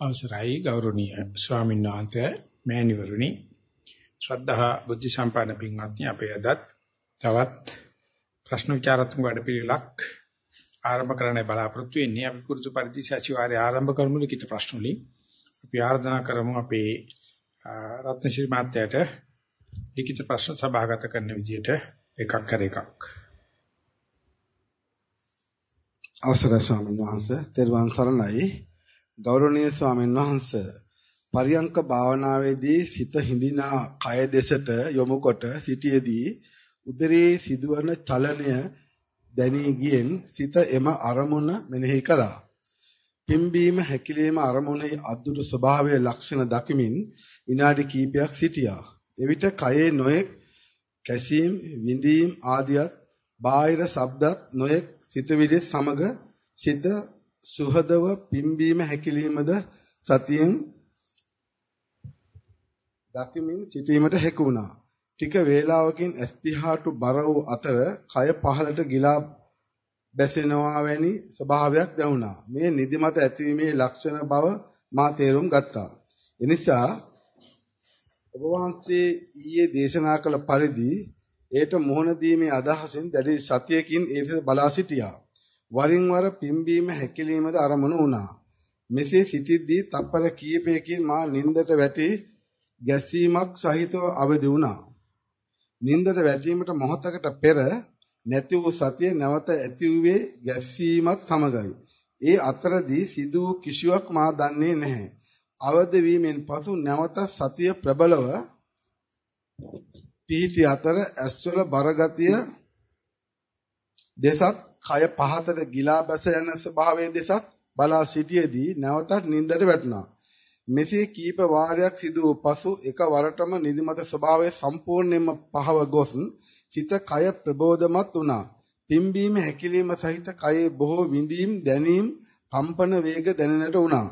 අවසරයි ගෞරවනීය ස්වාමීන් වහන්සේ මෑණිවරුනි. ශ්‍රද්ධා බුද්ධ සම්පන්න පින්වත්නි අපේ අදත් තවත් ප්‍රශ්න විචාරාත්මක වැඩපිළිවෙලක් ආරම්භ කරන්න බලාපොරොත්තු වෙන්නේ. අපි පුරුදු පරිදි සතිವಾರය ආරම්භ කරමු ලිඛිත ප්‍රශ්න වලින්. අපි ආරාධනා කරමු අපේ රත්නශ්‍රී මාත්‍යට ලිඛිත ප්‍රශ්න සභාගත කරන විදිහට එකක් කර එකක්. අවසරයි ස්වාමීන් වහන්සේ. තෙරුවන් සරණයි. ගෞරවනීය ස්වාමීන් වහන්ස පරියංක භාවනාවේදී සිත හිඳිනා කය දෙසට යොමු කොට සිටියේදී උදරයේ සිදුවන චලනය දැනී ගියෙන් සිත එම අරමුණ මෙනෙහි කළා. පිම්බීම හැකිලිම අරමුණේ අද්දුරු ස්වභාවයේ ලක්ෂණ දකිමින් විනාඩි කිහිපයක් සිටියා. එවිට කයේ නොයෙක් කැසීම් විඳීම් ආදියත් බාහිර ශබ්දත් නොයෙක් සිතවිලි සමග සිත සුහදව පිම්බීම හැකිලීමද සතියෙන් දකිමින් සිටීමට හැකි වුණා. ටික වේලාවකින් ස්පිහාටු බර වූ අතර කය පහළට ගිලා බැසෙනවා වැනි ස්වභාවයක් දැනුණා. මේ නිදිමත ඇතිවීමේ ලක්ෂණ බව මා තේරුම් ගත්තා. එනිසා ඔබ වහන්සේ ඊයේ දේශනා කළ පරිදි ඒට මුහුණ දීමේ අදහසින් දැඩි සතියකින් ඒ බලා සිටියා. වරින් වර පිම්බීම හැකිලීමද අරමුණු වුණා. මෙසේ සිටිද්දී තප්පර කීපයකින් මා නින්දට වැටි ගැස්සීමක් සහිතව අවදි වුණා. නින්දට වැටීමට මොහොතකට පෙර නැති වූ සතිය නැවත ඇති වූවේ ගැස්සීමත් සමගයි. ඒ අතරදී සිදු කිසිවක් මා දන්නේ නැහැ. අවදි වීමෙන් පසු නැවත සතිය ප්‍රබලව පිහිටි අතර ඇස්වල බරගතිය දෙසත් කය පහතට ගිලා බැස යන ස්වභාවයේ දෙසත් බලා සිටියේදී නැවතත් නින්දට වැටුණා. මෙසේ කීප වාරයක් සිදු වූ පසු එකවරටම නිදිමත ස්වභාවය සම්පූර්ණයෙන්ම පහව ගොස් සිත කය ප්‍රබෝධමත් වුණා. පිම්බීම හැකිලිම සහිත කයේ බොහෝ විඳීම් දැනීම් කම්පන වේග දැනෙන්නට වුණා.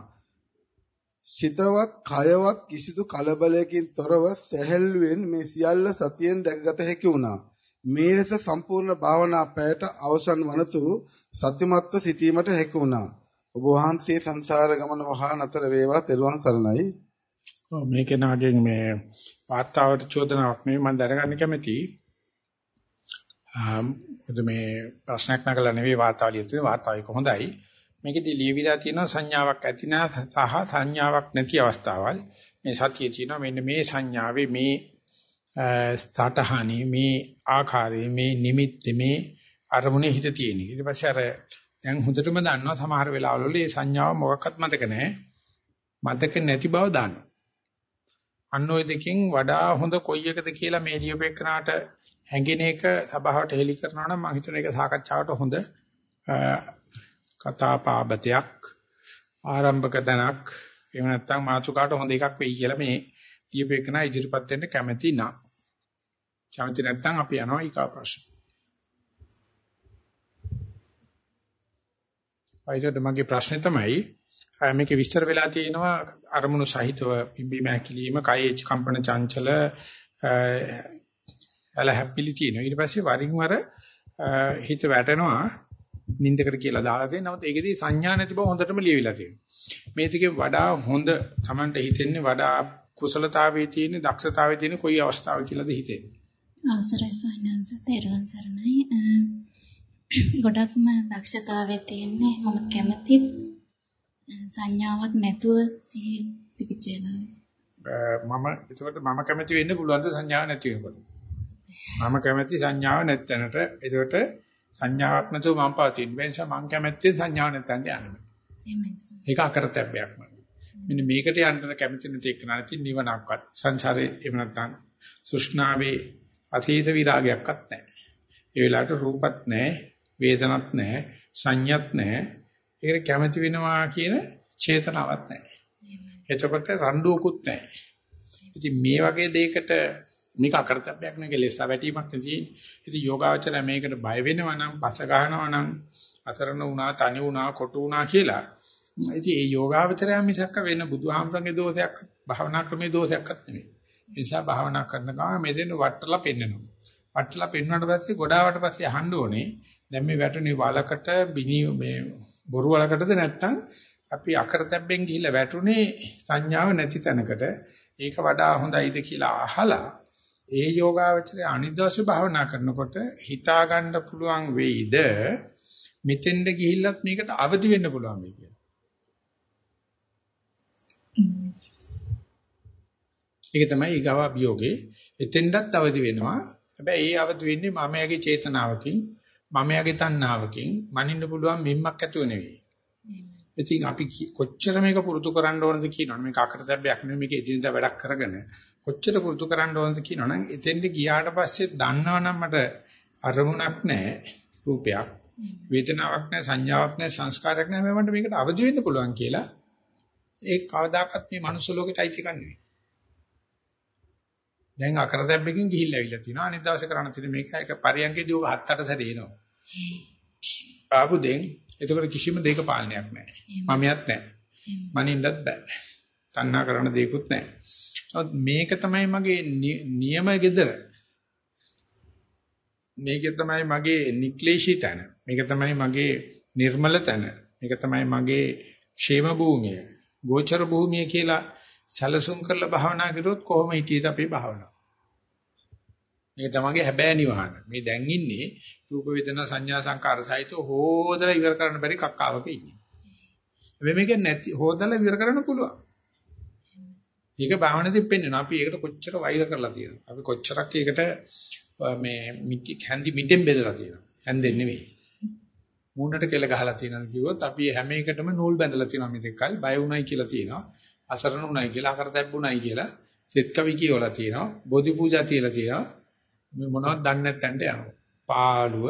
සිතවත් කයවත් කිසිදු කලබලයකින් තොරව සැහැල්ලුවෙන් මේ සියල්ල සතියෙන් දැකගත හැකි වුණා. මේ ලෙස සම්පූර්ණ භාවනා පැයට අවසන් වනතුරු සත්‍යමත්ව සිටීමට හැකි වුණා. ඔබ වහන්සේ සංසාර ගමන වහා නතර වේවා තෙරුවන් සරණයි. ඔව් මේක නාගෙන් මේ වාර්තාවට චෝදනාවක් නෙවෙයි මම දැනගන්න කැමතියි. ආ මේ ප්‍රශ්නයක් නගලා නෙවෙයි වාර්තාව ලියලා තියෙන වාර්තාවයි කොහොඳයි. මේකෙදි ලියවිලා තියෙනවා සංඥාවක් ඇති සහ සංඥාවක් නැති අවස්ථාවල්. මේ සතියේ තියෙනවා මෙන්න මේ සංඥාවේ මේ සටහනේ මේ ආකාරයේ මේ නිමිත්ත මේ අරමුණේ හිත තියෙන. ඊට පස්සේ අර දැන් හොඳටම දන්නවා සමහර වෙලාවවල මේ සංඥාව මොකක්වත් මතක නැහැ. මතක නැති බව දන්නවා. අන්න ওই දෙකෙන් වඩා හොඳ කොයි එකද කියලා මේ ලියුපෙකනාට හැඟෙන එක සභාවට හෙලි කරනවා නම් මම හිතන එක සාකච්ඡාවට හොඳ කතා පාබතයක් ආරම්භක තැනක් එහෙම නැත්නම් මාතෘකාවට හොඳ එකක් වෙයි කියලා මේ ලියුපෙකනා ඉදිරිපත් වෙන්න කැමැති නා. කැමති නැත්නම් අපි යනවා ඊකා ප්‍රශ්න. අයිතට මගේ ප්‍රශ්නේ තමයි මේකේ විස්තර වෙලා තියෙනවා අරමුණු සහිතව පිම්බීම හැකිලිම කයේ කම්පන චංචල එල හැපිලි තියෙනවා. ඊට පස්සේ වරින් වර හිත වැටෙනවා නින්දකට කියලා දාලා දෙනවා. නමුත් ඒකෙදී සංඥා නැති බව හොඳටම ලියවිලා තියෙනවා. මේ ටිකේ වඩා හොඳ Tamanට හිතෙන්නේ වඩා කුසලතාවයේ තියෙන දක්ෂතාවයේ තියෙන කොයි අවස්ථාවක කියලාද හිතෙන්නේ? අවසරයි සෝනන්ස තේරුවන් සරණයි. ගොඩක්ම දක්ෂතාවයේ තියෙන්නේ මම කැමති සංඥාවක් නැතුව සිහි තිබිච්ච මම ඒකට මම කැමති වෙන්න පුළුවන් ද සංඥාවක් නැති වෙනකොට. මම කැමති සංඥාවක් නැත්තනට ඒකට සංඥාවක් නැතුව මම පවතින. ඒ නිසා මම කැමැත්තෙන් සංඥාවක් නැත්තන්ට යන්නේ. ඒක අකරතැබ්බයක් මම. මෙන්න මේකට යන්න කැමති නැති එක නැති නිවනක්වත් සංසාරේ එහෙම නැත්නම් සුෂ්ණාවේ අතීත විරාගයක්වත් නැහැ. ඒ වෙලාවට රූපත් නැහැ, වේදනත් නැහැ, සංඥත් නැහැ. ඒකට කැමති වෙනවා කියන චේතනාවක් නැහැ. එතකොට රණ්ඩුවකුත් නැහැ. ඉතින් මේ වගේ දෙයකට මේක අකරතැබ්බයක් නෙවෙයි ලෙස්සා වැටීමක් නෙවෙයි. ඉතින් යෝගාවචරය මේකට බය වෙනවා නම්, පස ගන්නවා නම්, අසරණ වුණා, තනි වුණා, කොටු වුණා කියලා. ඉතින් ඒ යෝගාවචරය මිසක්ක වෙන බුදුහාමරගේ දෝෂයක්, භාවනා ක්‍රමයේ දෝෂයක්වත් නෙවෙයි. නිසා භාවනා කරන ගමන් මෙතෙන් වටලා පෙන්නනවා. වටලා පෙන්වන්නට පස්සේ ගොඩාවට පස්සේ අහන්න ඕනේ දැන් මේ වැටුනේ වලකට බිනි මේ බොරු වලකටද නැත්නම් අපි අකරතැබ්බෙන් ගිහිල්ලා වැටුනේ සංඥාව නැති තැනකට. ඒක වඩා හොඳයිද කියලා අහලා ඒ යෝගාවචරය අනිද්දාස භාවනා කරනකොට හිතා ගන්න පුළුවන් වෙයිද මෙතෙන්ද ගිහිල්ලත් මේකට අවදි වෙන්න පුළුවන් වෙයි කියලා. ඒක තමයි ඊගාව අභියෝගේ. එතෙන්ඩත් අවදි වෙනවා. හැබැයි ඒ අවදි වෙන්නේ මමයාගේ චේතනාවකින්, මමයාගේ තණ්හාවකින්, මනින්න පුළුවන් මිම්මක් ඇතුව නෙවෙයි. ඉතින් අපි කොච්චර මේක පුරුදු කරන්න ඕනද කියනවනේ මේක අකරසැබ්බයක් නෙවෙයි මේක එදිනදා වැඩක් කරගෙන කොච්චර පුරුදු කරන්න ඕනද කියනවනම් එතෙන්ද ගියාට පස්සේ දන්නවනම් මට අරමුණක් නැහැ රූපයක් වේදනාවක් නැහැ සංඥාවක් නැහැ සංස්කාරයක් නැහැ මට මේකට අවදි වෙන්න පුළුවන් කියලා ඒක කවදාකවත් මේ මනුස්ස ලෝකෙට අයිති කන්නේ දැන් අකරසැබ්බකින් ගිහිල්ලා ඇවිල්ලා තිනවා අනිත් දවසේ කරන්න තියෙන මේක එක පරියන්කේදී ඔබ හත් අට සැරේ එනවා. ආපු දෙන් එතකොට කිසිම දෙයක පාලනයක් නැහැ. මමියත් නැහැ. මනින්නත් බෑ. තණ්හා කරන දෙයක්වත් නැහැ. මේක තමයි මගේ නියම gedara. මේක තමයි මගේ නික්ලේශී තැන. මේක තමයි මගේ නිර්මල තැන. මේක තමයි මගේ ക്ഷേම භූමිය. ගෝචර භූමිය කියලා සැලසුම් කරලා භාවනා කරොත් කොහොම හිටියේද අපේ භාවනාව? මේක තමයි හැබෑ නිවහන. මේ දැන් ඉන්නේ රූප වේදනා සංඥා සංකාර සහිත හොදලා ඉවර කරන්න බැරි කක්කාවක ඉන්නේ. හැබැයි මේක නැති හොදලා ඉවර කරන්න පුළුවන්. ඒක භාවනාවේ පෙන්වනවා. අපි ඒකට කොච්චර වෛර කරලා තියෙනවා. අපි කොච්චරක් ඒකට මේ මිටි හැන්දි මිඩෙන් බෙදලා තියෙනවා. හැන්දෙන් නෙවෙයි. මූණට කෙල ගහලා තියෙනවා කිව්වොත් අපි හැම එකටම නූල් බැඳලා තියෙනවා මෙතෙක්කල් බය උණයි කියලා තියෙනවා. අසරණ උණයි කියලා අකරතැබ්බුණයි කියලා සෙත් කවි කියවලා තියෙනවා. බෝධි පූජා තියලා තියෙනවා. මේ මොනවද දන්නේ නැත්නම් යනවා. පාළුව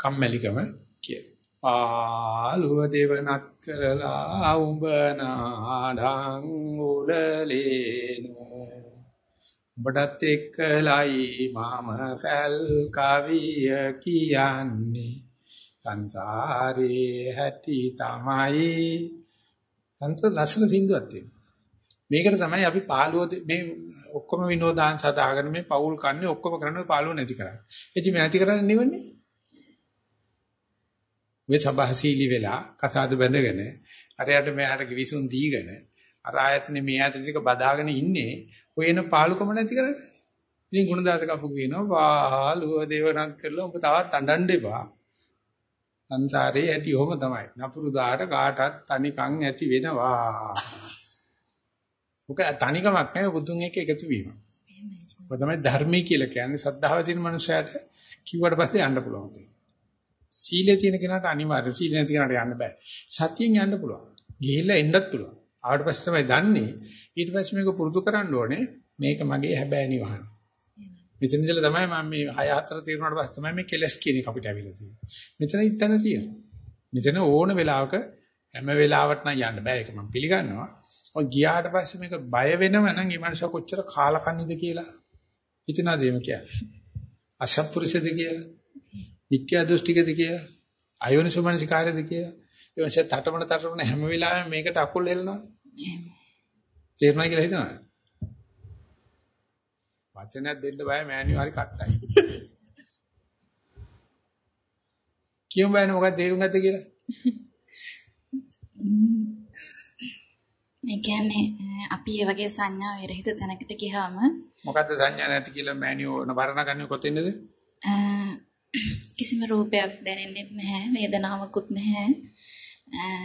කම්මැලිකම කිය. පාළුව දෙවනත් කරලා උඹ නාඩං උඩලේනෝ. උඹටත් එක්කලයි මම පැල් කවිය කියන්නේ. සංසාරේ හැටි තමයි අන්ත ලස්සන සින්දුවක් තියෙනවා. මේකට තමයි අපි පාළුව මේ ඔක්කොම විනෝදාංශ හදාගෙන මේ පවුල් කන්නේ ඔක්කොම කරන්නේ පාළුව නැති කරන්නේ. එචි මේ නැති කරන්නේ නෙවෙන්නේ. මේ සබහසීලි වෙලා කසාද බැඳගෙන අරයට මෙහාට විසුන් දීගෙන අර ආයතනේ මේ ආයතන ටික බදාගෙන ඉන්නේ ඔයන පාළුකම නැති කරන්නේ. ඉතින් ගුණදාස කපු කියනවා පාළුව දේවනක් කරලා ඔබ තවත් අඬන්න එපා. සංසාරේ ඇති ඔහම තමයි. නපුරු දාට කාටත් තනිකන් ඇති වෙනවා. ඔක තනිකමක් නෙවෙයි බුදුන් එක්ක එකතු වීම. ඔය තමයි ධර්මයේ කියලා කියන්නේ සද්ධාව තියෙන මනුස්සයාට කිව්වට පස්සේ යන්න පුළුවන් තියෙනවා. සීලය තියෙන කෙනාට අනිවාර්යයෙන් සීල නැති කෙනාට යන්න බෑ. සතියෙන් යන්න පුළුවන්. ගිහිල්ලා එන්නත් පුළුවන්. ආවට පස්සේ තමයි දන්නේ ඊට පස්සේ මේක පුරුදු කරන්න ඕනේ මේක මගේ හැබෑ නිවහන. මෙතන ඉඳලා තමයි මම මේ 6 4 තීරණාට පස්සේ තමයි මේ කෙලස් කියන එක අපිට අවිලා තියෙන්නේ. මෙතන ඉතන තියෙනවා. මෙතන ඕන වෙලාවක හැම වෙලාවට නම් යන්න බෑ ඒක මම පිළිගන්නවා. ඔය ගියාට පස්සේ මේක බය වෙනව නම් ඒ මනුස්සය කොච්චර කාලකන්නිද කියලා හිතනවාද එහෙම කියන්නේ. අසත්පුරුෂද කියලා. මිත්‍යා දෘෂ්ටිකද කියලා. අයෝනිසෝමනසිකාරයද කියලා. ඒ වගේ තටමන තටමන හැම වෙලාවෙම මේකට අකුල් හෙලනවා. තේරුණා කියලා හිතනවා. වචනයක් දෙන්න බෑ මෑණියෝ හරි කට්ටයි. කියමු බෑනේ මොකක්ද තේරුම් ගත්තේ කියලා. ඒ කියන්නේ අපි මේ වගේ සංඥා විරහිත තැනකට ගියාම මොකද්ද සංඥා නැති කියලා මෑනියෝ නබරණ ගන්නේ කොතෙන්ද? කිසිම රූපයක් දැනෙන්නේ නැහැ, වේදනාවකුත් නැහැ,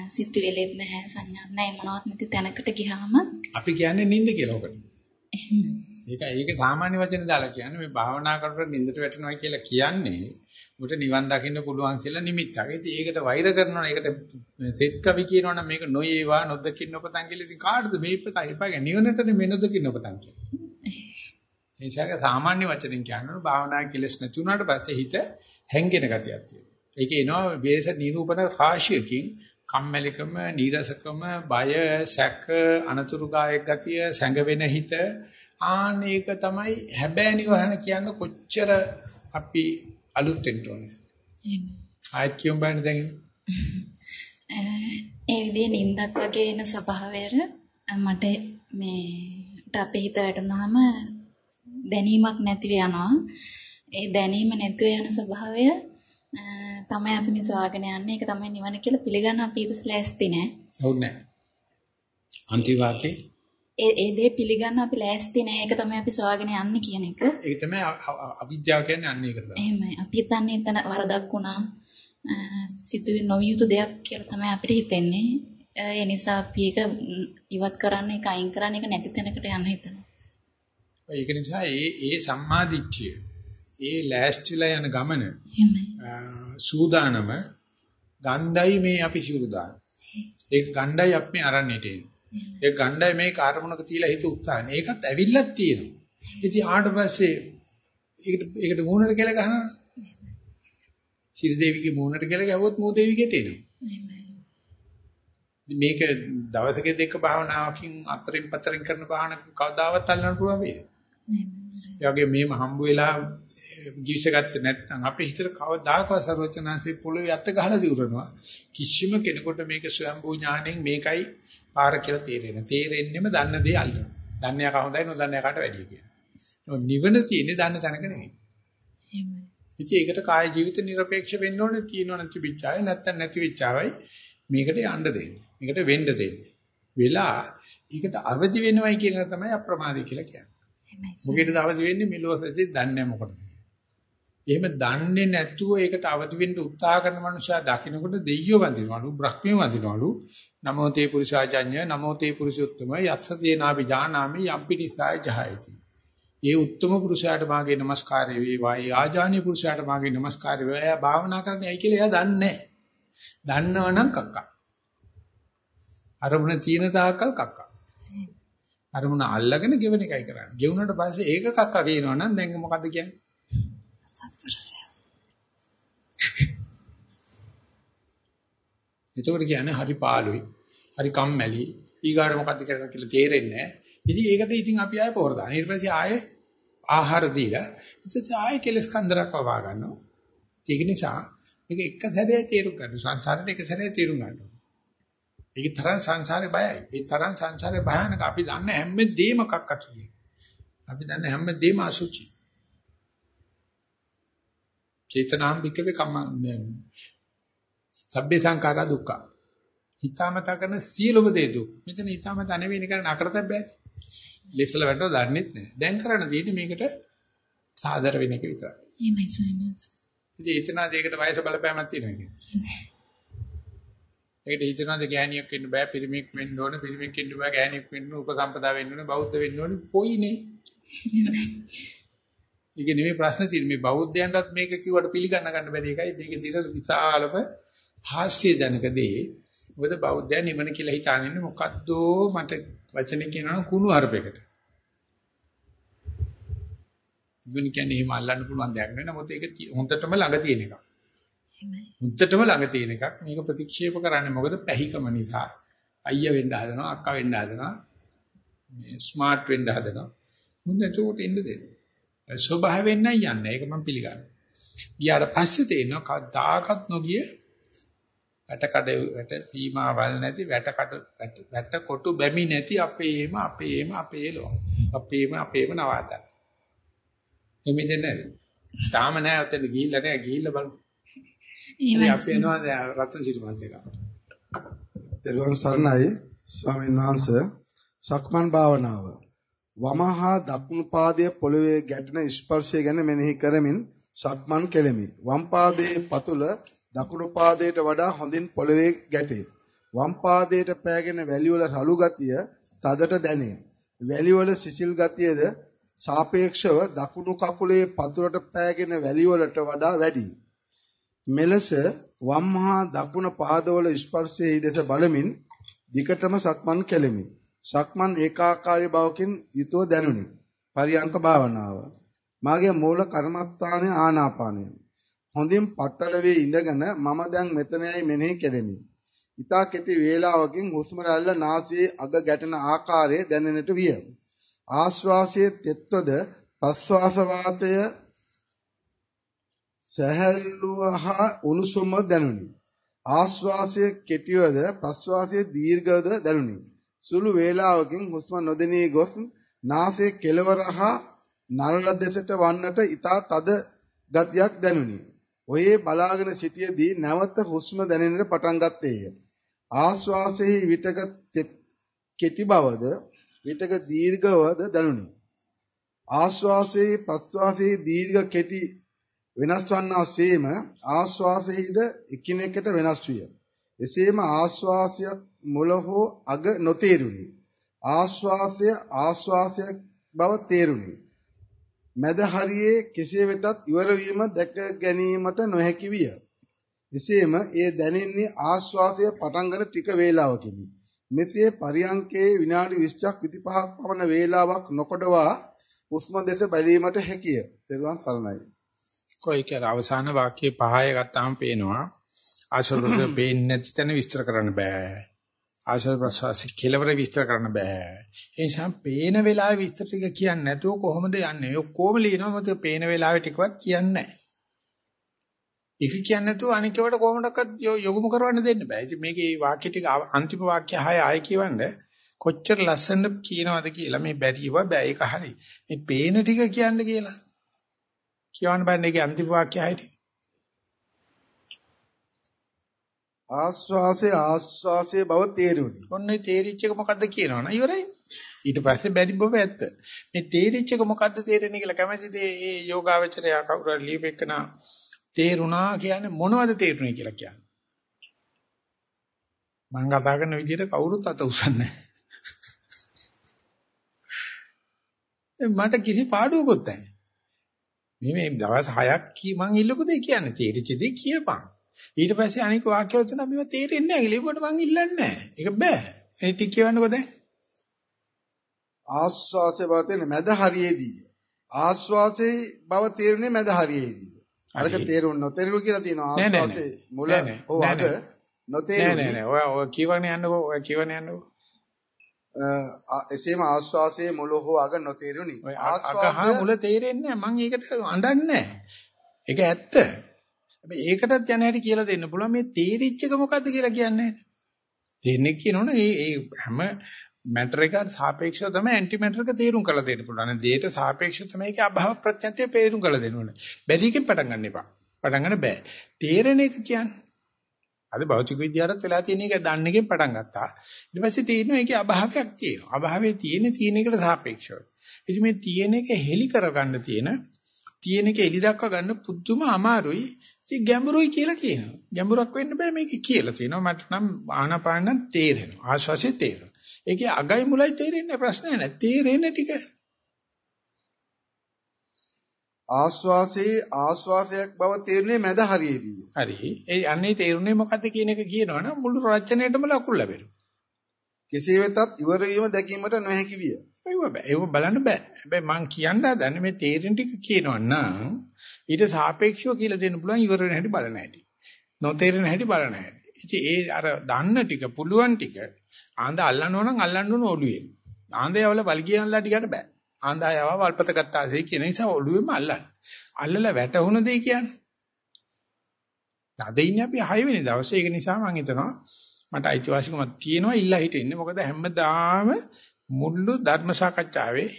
සිතුවිලිත් නැහැ, සංඥාත් නැහැ මොනවත් නැති තැනකට ගියාම අපි කියන්නේ නිින්ද කියලා ඔකට. ඒක ඒක සාමාන්‍ය වචන දාලා කියන්නේ මේ භාවනා කරනකොට නිින්දට වැටෙනවා කියලා කියන්නේ උට නිවන් දකින්න පුළුවන් කියලා නිමිත්තක්. ඉතින් ඒකට වෛර කරනවා ඒකට සෙත් කවි කියනවනම් මේක නොයේවා නොදකින්න ඔපතන් කියලා ඉතින් කාටද මේ ඉපත ඉපගේ නිවනටනේ මේ නොදකින්න ඔපතන් කියන්නේ. ඒ නිසා සාමාන්‍ය වචනෙන් කියනවා භාවනා කෙලස් නැති වුණාට පස්සේ හිත හැංගෙන ගතියක් තියෙනවා. ඒක එනවා වේස නිරූපණ රාශියකින් කම්මැලිකම, නීරසකම, බය, සැක, අනතුරු ගායක ගතිය, සැඟවෙන හිත ආන ඒක තමයි හැබෑ නිවහන කියන්න කොච්චර අපි අලුත් වෙන්න ඕනේ. එහෙම. ආයෙත් කියමු බෑනේ දැන්. ඒ විදිහේ නිින්දක් වගේ එන ස්වභාවයට මට මේ අපේ හිත වැටුනහම දැනීමක් නැතිව යනවා. ඒ දැනීම නැතුව යන ස්වභාවය තමයි අපි මේ සවාගෙන යන්නේ. ඒක තමයි නිවන කියලා පිළිගන්න අපි ඊටස් ලෑස්ති නෑ. හවුනේ නැහැ. අන්තිම වාක්‍යේ ඒ දේ පිළිගන්න අපි ලෑස්ති නෑ. ඒක තමයි අපි සොයාගෙන යන්නේ කියන එක. ඒක තමයි අවිද්‍යාව කියන්නේ අන්න ඒක තමයි. එහෙමයි. අපි හිතන්නේ එතන වරදක් වුණා. සිදුවේ නොවිය යුතු දෙයක් කියලා තමයි අපිට හිතෙන්නේ. ඒ නිසා අපි ඒක ඉවත් කරන්න ඒක අයින් කරන්න ඒක නැති තැනකට යන්න හිතනවා. ඒක නිසා ඒ ඒ සම්මාදිට්ඨිය ඒ ලෑස්තිලා යන ගමන සූදානම ගණ්ඩයි මේ අපි සිවුරු දාන. ඒක ගණ්ඩයි අපි අරන්නේට එන්නේ. ඒ ගණ්ඩයි මේ කාර්මුණක තියලා හිත උත්සාහන. ඒකත් ඇවිල්ලක් තියෙනවා. ඉතින් ආවට පස්සේ ඒකට ඒකට මූණට කියලා ගහනවා. සිරිදේවිගේ මූණට කියලා ගැහුවොත් මූදේවි ගැටෙනවා. එහෙමයි. ඉතින් මේක දවසක දෙක භාවනාවකින් අතරින් පතරින් කරන භාවනාවක් කවදාවත් අල්ලන්න පුළුවන් වේද? ඒ වගේ මේම හම්බ වෙලා ජීවිසගත්තේ නැත්නම් අපේ හිතට කවදාකවත් සර්වචනාංශේ පොළවේ අත ගහලා දිවුරනවා. කිසිම කෙනෙකුට මේක ස්වයම්බූ ඥාණයෙන් මේකයි පාර කියලා තේරෙන්නේ. තේරෙන්නෙම දන්න දේ අල්ලනවා. දන්නේ යකා හොඳයි නොදන්නේ යකාට වැඩිය කියලා. නමුත් නිවන තියෙන්නේ දන්න තැනක නෙවෙයි. එහෙමයි. ඉතින් ඒකට කාය ජීවිත নিরপেক্ষ වෙන්න ඕනේ තියෙනවා නැති පිටාය නැත්නම් නැති විචාවයි මේකට යන්න දෙන්නේ. මේකට වෙන්න දෙන්නේ. වෙලා ඒකට අවදි වෙනවයි කියන එක තමයි අප්‍රමාදී කියලා කියන්නේ. එහෙමයි. මොකේද අවදි වෙන්නේ මෙලොවසදී දන්නේ මොකටද? එහෙම දන්නේ නැතුව ඒකට අවදි වෙන්න උත්සාහ කරන මනුස්සයා දකින්නකොට දෙයියෝ වඳිනවලු, බ්‍රහ්මියෝ වඳිනවලු. නමෝ තේ පුරුෂාජඤ්ඤ නමෝ තේ පුරුෂෝත්තම යත්සතේනාපි ජානාමි යම්පිනිසාය ජහයති. ඒ උත්තම පුරුෂයාට මාගේ নমස්කාරය වේවා. ඒ ආජානීය පුරුෂයාට මාගේ নমස්කාරය වේවා. එයා භාවනා කරන්නේ ඇයි කියලා එයා දන්නේ නැහැ. දන්නවනම් කක්කා. අරමුණ තියෙන තාක්කල් කක්කා. අරමුණ අල්ලගෙන ගෙවෙන එකයි කරන්නේ. ගෙවුනට පස්සේ ඒක කක්කා කියනවනම් දැන් මොකද්ද කියන්නේ? එතකොට කියන්නේ හරි පාළුයි, හරි කම්මැලි, ඊගාට මොකද්ද කරන්න කියලා තේරෙන්නේ නැහැ. ඉතින් ඒකට ඉතින් අපි ආයෙ පොර දාන. ඊට පස්සේ ආයෙ ආහාර දීලා ඊට පස්සේ ආයෙ කෙලස් කන්දරක් වවා ගන්නවා. ඒක නිසා මේක එක සැරේ තේරුම් ගන්න. සංසාරේ එක සැරේ තේරුම් ගන්න. ඒක තරම් සංසාරේ බයයි. ඒ තරම් සංසාරේ භයානක. අපි දන්න හැමදේම කක්ක කියන්නේ. අපි දන්න හැමදේම අසුචි. චේතනාම් විකවේ කම්ම සබ්බේ සංඛාරා දුක්ඛ. හිතාමතා කරන සියලුම දේ දුක්. මෙතන හිතාමතා නෙවෙයි නිකන් අකරතක් බෑ. ලෙසල වැටව දන්නෙත් නෑ. දැන් කරන්න තියෙන්නේ මේකට සාදර වෙන එක විතරයි. එහෙමයි සයන්ස්. ඉතින් හිතනා දෙයකට වයස බලපෑමක් තියෙනවා කියන්නේ. ඒකට හිතනවාද ගෑණියෙක් වෙන්න බෑ පිරිමියෙක් වෙන්න ඕන පිරිමියෙක් වෙන්න බෑ ගෑණියෙක් වෙන්න ඕන උපසම්පදා වෙන්න ඕන බෞද්ධ වෙන්න ඕන පොයිනේ. ඒක නෙමෙයි ප්‍රශ්න තියෙන්නේ මේ බෞද්ධයන්ටත් මේක කිව්වට පිළිගන්න ගන්න බැරි එකයි මේකේ තියෙන විශාලම හාස්‍යජනක දේ. මොකද බෞද්ධය නිවන කියලා හිතාගෙන ඉන්නේ මොකද්ද මට වචනේ කියනවා කුණු අරපයකට. නිවන කියන්නේ එහෙම අල්ලන්න පුළුවන් දෙයක් නෙවෙයි. නමුත් ඒක හොඳටම ළඟ තියෙන එකක්. හොඳටම ළඟ තියෙන එකක්. මේක ප්‍රතික්ෂේප කරන්නේ මොකද පැහිකම නිසා. අයියා වෙන්න හදනවා, අක්කා වෙන්න හදනවා. මේ ස්මාර්ට් වෙන්න හදනවා. මුන්ද චෝට ඉන්න දෙන්න. ස්වභාවයෙන් නෑ යන්නේ. ඒක මම පිළිගන්නවා. ගියාට පස්සේ තේරෙනවා කවදාකවත් නොගිය වැටකඩ වැට සීමාවල් නැති වැටකඩ වැට කොටු බැමි නැති අපේම අපේම අපේ ලෝ. අපේම අපේම නවාතන. එමෙතන තාම නෑ ඔතන ගිහිල්ලා නෑ ගිහිල්ලා බලමු. ඉතින්. අපි එනවා දැන් රත්න සිරිමන්ත එක. දරුවන් සරණයි ස්වාමීන් වහන්සේ සක්මන් භාවනාව වමහා දකුණු පාදයේ පොළවේ ගැටෙන ස්පර්ශය ගැන මෙනෙහි කරමින් සක්මන් කෙලෙමි වම් පාදයේ පතුල දකුණු පාදයට වඩා හොඳින් පොළවේ ගැටේ වම් පාදයට පෑගෙන වැලි වල රළු ගතිය තදට දැනේ වැලි වල සිසිල් ගතියද සාපේක්ෂව දකුණු කකුලේ පතුලට පෑගෙන වැලි වලට වඩා වැඩි මෙලෙස වම් හා දකුණ පාදවල ස්පර්ශයේ දෙස බලමින් දිකටම සක්මන් කෙලෙමි. සක්මන් ඒකාකාරී බවකින් යුතුව දැනුනි. පරියංක භාවනාව. මාගේ මූල කර්මස්ථානය ආනාපානය. හොඳින් පట్టල වේ ඉඳගෙන මම දැන් මෙතනයි මෙනෙහි කෙලෙමි. ඊතා කෙටි වේලාවකින් හුස්ම රැල්ල නාසයේ අග ගැටෙන ආකාරය දැනෙන්නට විය. ආශ්වාසයේ තෙත්වද ප්‍රශ්වාස වාතය සැහැල්ලුව හා උණුසුම දැනුනි. ආශ්වාසය කෙටිවද ප්‍රශ්වාසය දීර්ඝවද දැනුනි. සුළු වේලාවකින් හුස්ම නොදෙනී ගොස් නාසයේ කෙළවර හා නළල දෙසට වන්නට ඊතා තද ගතියක් දැනුනි. ඔයේ බලාගෙන සිටියේදී නැවත හුස්ම දැනෙන්නට පටන් ගත්තේය. ආශ්වාසයේ විටක කෙටි බවද විටක දීර්ඝවද දැනුනි. ආශ්වාසයේ ප්‍රශ්වාසයේ දීර්ඝ කෙටි වෙනස් වන්නාseම ආශ්වාසයේද එකිනෙකට වෙනස් විය. එසේම ආශ්වාසය මුල හෝ අග නොතේරුනි. ආශ්වාසය ආශ්වාසයක් බව තේරුනි. මැද හරියේ කෙසේ වෙතත් ඉවර වීම දැක ගැනීමට නොහැකි විය. එසේම ඒ දැනෙන්නේ ආශ්වාසය පටන් ගන්න ටික වේලාවකදී. මෙසේ පරියංකේ විනාඩි 20ක් 25ක් පමණ වේලාවක් නොකඩවා හුස්ම දෙස බැලීමට හැකිය. තෙරුවන් සරණයි. කොයි කියලා අවසාන වාක්‍යයේ පහය ගත්තාම පේනවා ආශ්‍රවය පේන්නේ නැති තැන විස්තර කරන්න බෑ. ආශ්‍රව ප්‍රසවාස කෙලවර විස්තර කරන්න බෑ. ඒ නිසා පේන වෙලාවේ විස්තර ටික කියන්නේ නැතුව කොහොමද යන්නේ? ඔක්කොම ලියනවා මත පේන වෙලාවේ ටිකවත් කියන්නේ නැහැ. ඒක කියන්නේ නැතුව අනිකවට කොහොමඩක්වත් යොගුම කරවන්න දෙන්න බෑ. ඉතින් මේකේ වාක්‍ය ටික අන්තිම වාක්‍ය හය ආයෙ කියවන්නේ කොච්චර ලස්සනද කියනවද කියලා මේ බැරිව බෑ ඒක හරි. මේ පේන ටික කියන්න කියලා. කියවන්න බෑනේ ඒකේ අන්තිම වාක්‍ය හයට. ආස්වාසේ ආස්වාසේ බව තේරුණි. ඔන්නේ තේරිච්ච එක මොකද්ද කියනවනේ ඉවරයි. ඊට පස්සේ බැරි බව ඇත්ත. මේ තේරිච්ච එක මොකද්ද තේරෙන්නේ කියලා කැමැතිද මේ යෝගාවචරය කවුරු හරි ලියපෙකන තේරුණා කියන්නේ මොනවද තේරුණේ කියලා කියන්නේ. මම කතා කරන විදිහට කවුරුත් අත උස්සන්නේ මට කිසි පාඩුවකුත් නැහැ. මේ මේ දවස් 6ක් කී මං ඉල්ලපු දෙය කියන්නේ තේරිච්ච දේ කියපන්. ඊට පස්සේ අනික වාක්‍ය වල තියෙනවා මේවා තේරෙන්නේ නැහැ. ලියුවට මං ඉල්ලන්නේ නැහැ. ඒක බෑ. ඒ ටික කියවන්නකෝ දැන්. ආස්වාසේ බව තේරෙන්නේ මැද හරියේදී. ආස්වාසේ බව තේරුනේ මැද හරියේදී. අරක තේරුම් නොතේරුණු කියලා තියෙනවා ආස්වාසේ මුල ඔව් අග නොතේරුනේ. නෑ නෑ නෑ. ඔය කියවන්නේ යන්නකෝ. ඔය කියවන්නේ යන්නකෝ. එසේම ආස්වාසයේ මුල හෝ අග නොතේරුණි. ආස්වාසය මුල තේරෙන්නේ නැහැ. මම ඒකට අඬන්නේ නැහැ. ඒක ඇත්ත. හැබැයි ඒකටත් යන හැටි කියලා දෙන්න පුළුවන් මේ තේරිච්ච එක මොකද්ද කියලා කියන්නේ. තේන්නේ කියනවනේ ඒ ඒ හැම මැටර් එකට සාපේක්ෂව තමයි ඇන්ටි මැටර් එක තේරුම් කරලා දෙන්න පුළුවන්. දේට සාපේක්ෂව තමයි ඒකේ අභාව ප්‍රත්‍යන්තය තේරුම් කරලා දෙන්න ඕනේ. බැරි එකෙන් පටන් ගන්න එපා. පටන් ගන්න බෑ. තේරෙන එක කියන්නේ අද භෞතික විද්‍යාවටත් වෙලා තියෙන එක දන්න එකෙන් පටන් ගත්තා. ඊට පස්සේ තියෙනවා ඒකේ අභාවයක් තියෙනවා. අභාවයේ තියෙන තියෙන එකට සාපේක්ෂව. ඉතින් මේ තියෙන එක හෙලි කරගන්න තියෙන තියෙන එක එලි දක්වා ගන්න පුදුම අමාරුයි. ඉතින් ගැඹුරුයි කියලා කියනවා. ගැඹුරක් වෙන්න බෑ මේක කියලා තියෙනවා. මට නම් ආනාපාන තේරෙනවා. ආශ්වාසය තේරෙනවා. ඒකේ අගයි මුලයි තේරෙන්නේ ප්‍රශ්නයක් නෑ. තේරෙන්නේ ටික ආස්වාසේ ආස්වාසයක් බව තේරුනේ මැද හරියේදී. හරි. ඒ අන්නේ තේරුනේ මොකද්ද කියන එක කියනවනම් මුළු රචනයේටම ලකුණු ලැබෙනවා. කෙසේ වෙතත් ඉවර වීම දැකීමට නොහැකි විය. ඒක බෑ. ඒක බලන්න බෑ. හැබැයි මං කියන්න හදන්නේ මේ තේරෙන ටික කියනවනම් ඊට සාපේක්ෂව කියලා දෙන්න පුළුවන් ඉවර වෙන හැටි බලන හැටි. නොතේරෙන හැටි බලන හැටි. ඉතින් ඒ අර දන්න ටික පුළුවන් ටික ආන්ද අල්ලන්න ඕන නම් අල්ලන්න ඕන ඔළුවේ. ආන්දයවල වල්ගියන්ලා ටිකට බෑ. ආන්දායව වල්පත ගත්තාසේ කියන නිසා ඔළුවෙම අල්ලන්න. අල්ලලා වැටුණ දෙය කියන්නේ. අද ඉන්නේ අපි 6 වෙනි දවසේ ඒක නිසා මම හිතනවා මට අයිතිවාසිකමක් තියෙනවා ඉල්ලා හිටින්නේ. මොකද හැමදාම මුල්ලු ධර්ම සාකච්ඡාවේ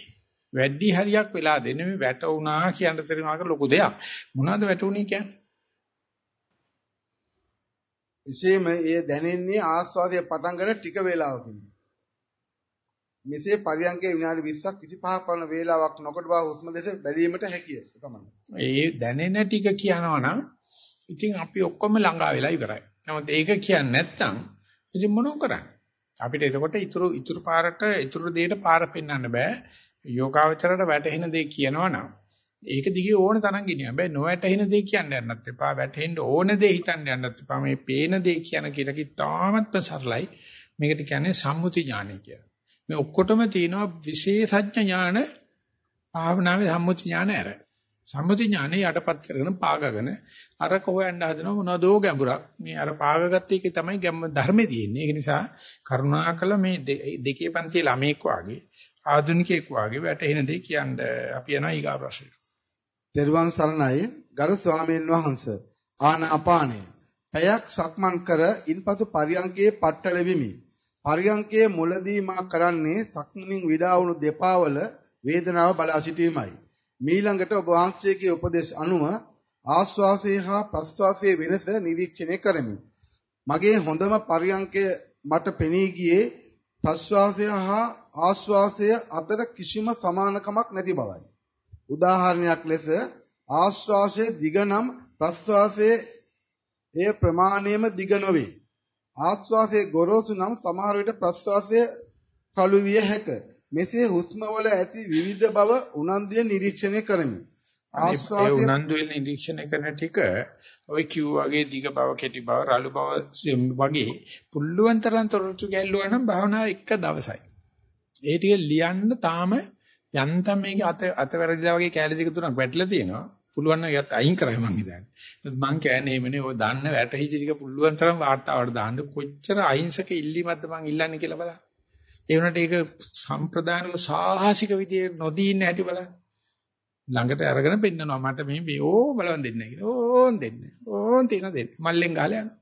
වැඩි හරියක් වෙලා දෙන්නේ මේ වැටුණා කියන තේරුණාක ලොකු දෙයක්. මොනවද වැටුණේ කියන්නේ? එසේම එය දැනෙන්නේ ආස්වාදයේ පටන් ගන්න ටික වේලාවකින්. මෙසේ පරියන්කේ විනාඩි 20ක් 25ක් පරණ වේලාවක් නොකොට බව හුස්ම දෙස බැලීමට හැකිය. එපමණයි. ඒ දැනෙන ටික කියනවා නම් ඉතින් අපි ඔක්කොම ළඟා වෙලා ඉවරයි. නමුත් ඒක කියන්නේ නැත්නම් ඉතින් මොනව කරන්නේ? අපිට එතකොට ඉතුරු ඉතුරු පාරට ඉතුරු දෙයට පාර පෙන්වන්න බෑ. යෝගාවචරයට වැටහෙන දේ කියනවා නම් ඒක දිගේ ඕන තරම් ගෙනියන්න බෑ. නොවැටහෙන දේ කියන්න යන්නත් එපා. වැටහෙන්න ඕන දේ හිතන්න යන්නත් එපා. මේ පේන දේ කියන කීලකි තාමත්ම සරලයි. මේකට කියන්නේ සම්මුති ඥානය කියලා. මේ ඔක්කොටම තියෙනවා විශේෂඥ ඥාන භාවනාවේ සම්මුති ඥාන ඇර. සම්මුති ඥානෙ යටපත් කරගෙන පාගගෙන අර කොහොයන්න හදන මොනවදෝ ගැඹුරක්. මේ අර පාගගත්ත එකේ තමයි ගැම්ම ධර්මයේ තියෙන්නේ. ඒක නිසා කරුණාකර මේ දෙකේ පන්ති ළමෙක් වාගේ ආධුනිකයෙක් වාගේ වැටෙන දේ කියන්න අපි යනවා ඊගා ප්‍රශ්නෙට. දරුවන් සරණයි ගරු ස්වාමීන් වහන්සේ ආනාපානය. පැයක් සක්මන් කර ඉන්පසු පරියංගයේ පట్టල වෙමි. පරියංකයේ මුලදී මා කරන්නේ සක්මනින් විඩා වුණු දෙපා වල වේදනාව බලා සිටීමයි. මීළඟට ඔබ වහන්සේගේ උපදේශ අනුව ආස්වාසය හා ප්‍රස්වාසයේ වෙනස නිරීක්ෂණය කරමි. මගේ හොඳම පරියන්කය මට පෙනී ගියේ ප්‍රශ්වාසය හා ආශ්වාසය අතර කිසිම සමානකමක් නැති බවයි. උදාහරණයක් ලෙස ආශ්වාසයේ දිග නම් ප්‍රශ්වාසයේ එය ප්‍රමාණයම දිග නොවේ. ආශ්වාසයේ ගොරෝසු නම් සමහර විට ප්‍රශ්වාසය කළු විය හැක. මෙසේ හුස්ම වල ඇති විවිධ බව උනන්දුවෙන් නිරීක්ෂණය කරමි. ආශ්වාසය උනන්දුවෙන් නිරීක්ෂණය කරන ටික ওই කිව් වගේ දිග බව කෙටි බව රළු බව වගේ පුල්ලුවන් තරම් තොරතුරු ගැල්ලුවා නම් භාවනාව එක දවසයි. ඒ ටික ලියන්න තාම යන්තම් මේක අත අත වැරදිලා වගේ කැලේ දෙක තුනක් වැටලා තියෙනවා. පුළුවන් නම් යත් අයින් කරයි මං හිතන්නේ. මං කියන්නේ එමනේ ඔය දන්න වැටහිච්ච ටික පුළුවන් තරම් වාර්තාවට දාන්න කොච්චර අහිංසක ඉල්ලීමක්ද මං ඉල්ලන්නේ කියලා බලන්න. ඒ වුණාට ඒක සම්ප්‍රදානව සාහසික විදියට නොදී ඉන්න හැටි බලන්න. ළඟට අරගෙන පෙන්නනවා මට මේ මේ ඕ බලවන් දෙන්නේ කියලා. ඕන් දෙන්නේ. ඕන් තියන දෙන්නේ. මල්ලෙන් ගහලා යනවා.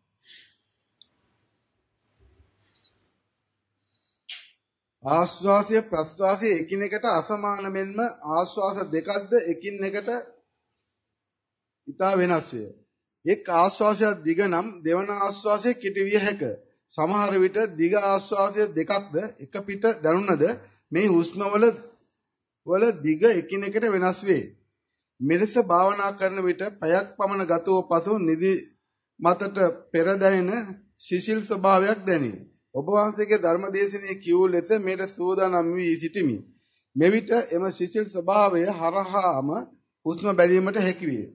ආශ්වාසය ප්‍රශ්වාසය එකිනෙකට අසමාන මෙන්ම ආශ්වාස දෙකක්ද එකින් එකට ඉතා වෙනස් වේ. එක් ආශ්වාසයක් දිග නම් දෙවන ආශ්වාසය කෙටි විය හැක. සමහර විට දිග ආශ්වාසය දෙකක්ද එක පිට දැනුණද මේ හුස්මවල වල දිග එකිනෙකට වෙනස් වේ. මෙලෙස භාවනා කරන විට පැයක් පමණ ගත වූ පසු නිදි මතට පෙර දැනෙන සිසිල් ස්වභාවයක් දැනේ. ඔබ වහන්සේගේ ධර්මදේශනයේ කියූ ලෙස මේට සූදානම් වී සිටිමි. මෙවිට එම සිසිල් ස්වභාවය හරහාම හුස්ම බැලීමට හැකි වේ.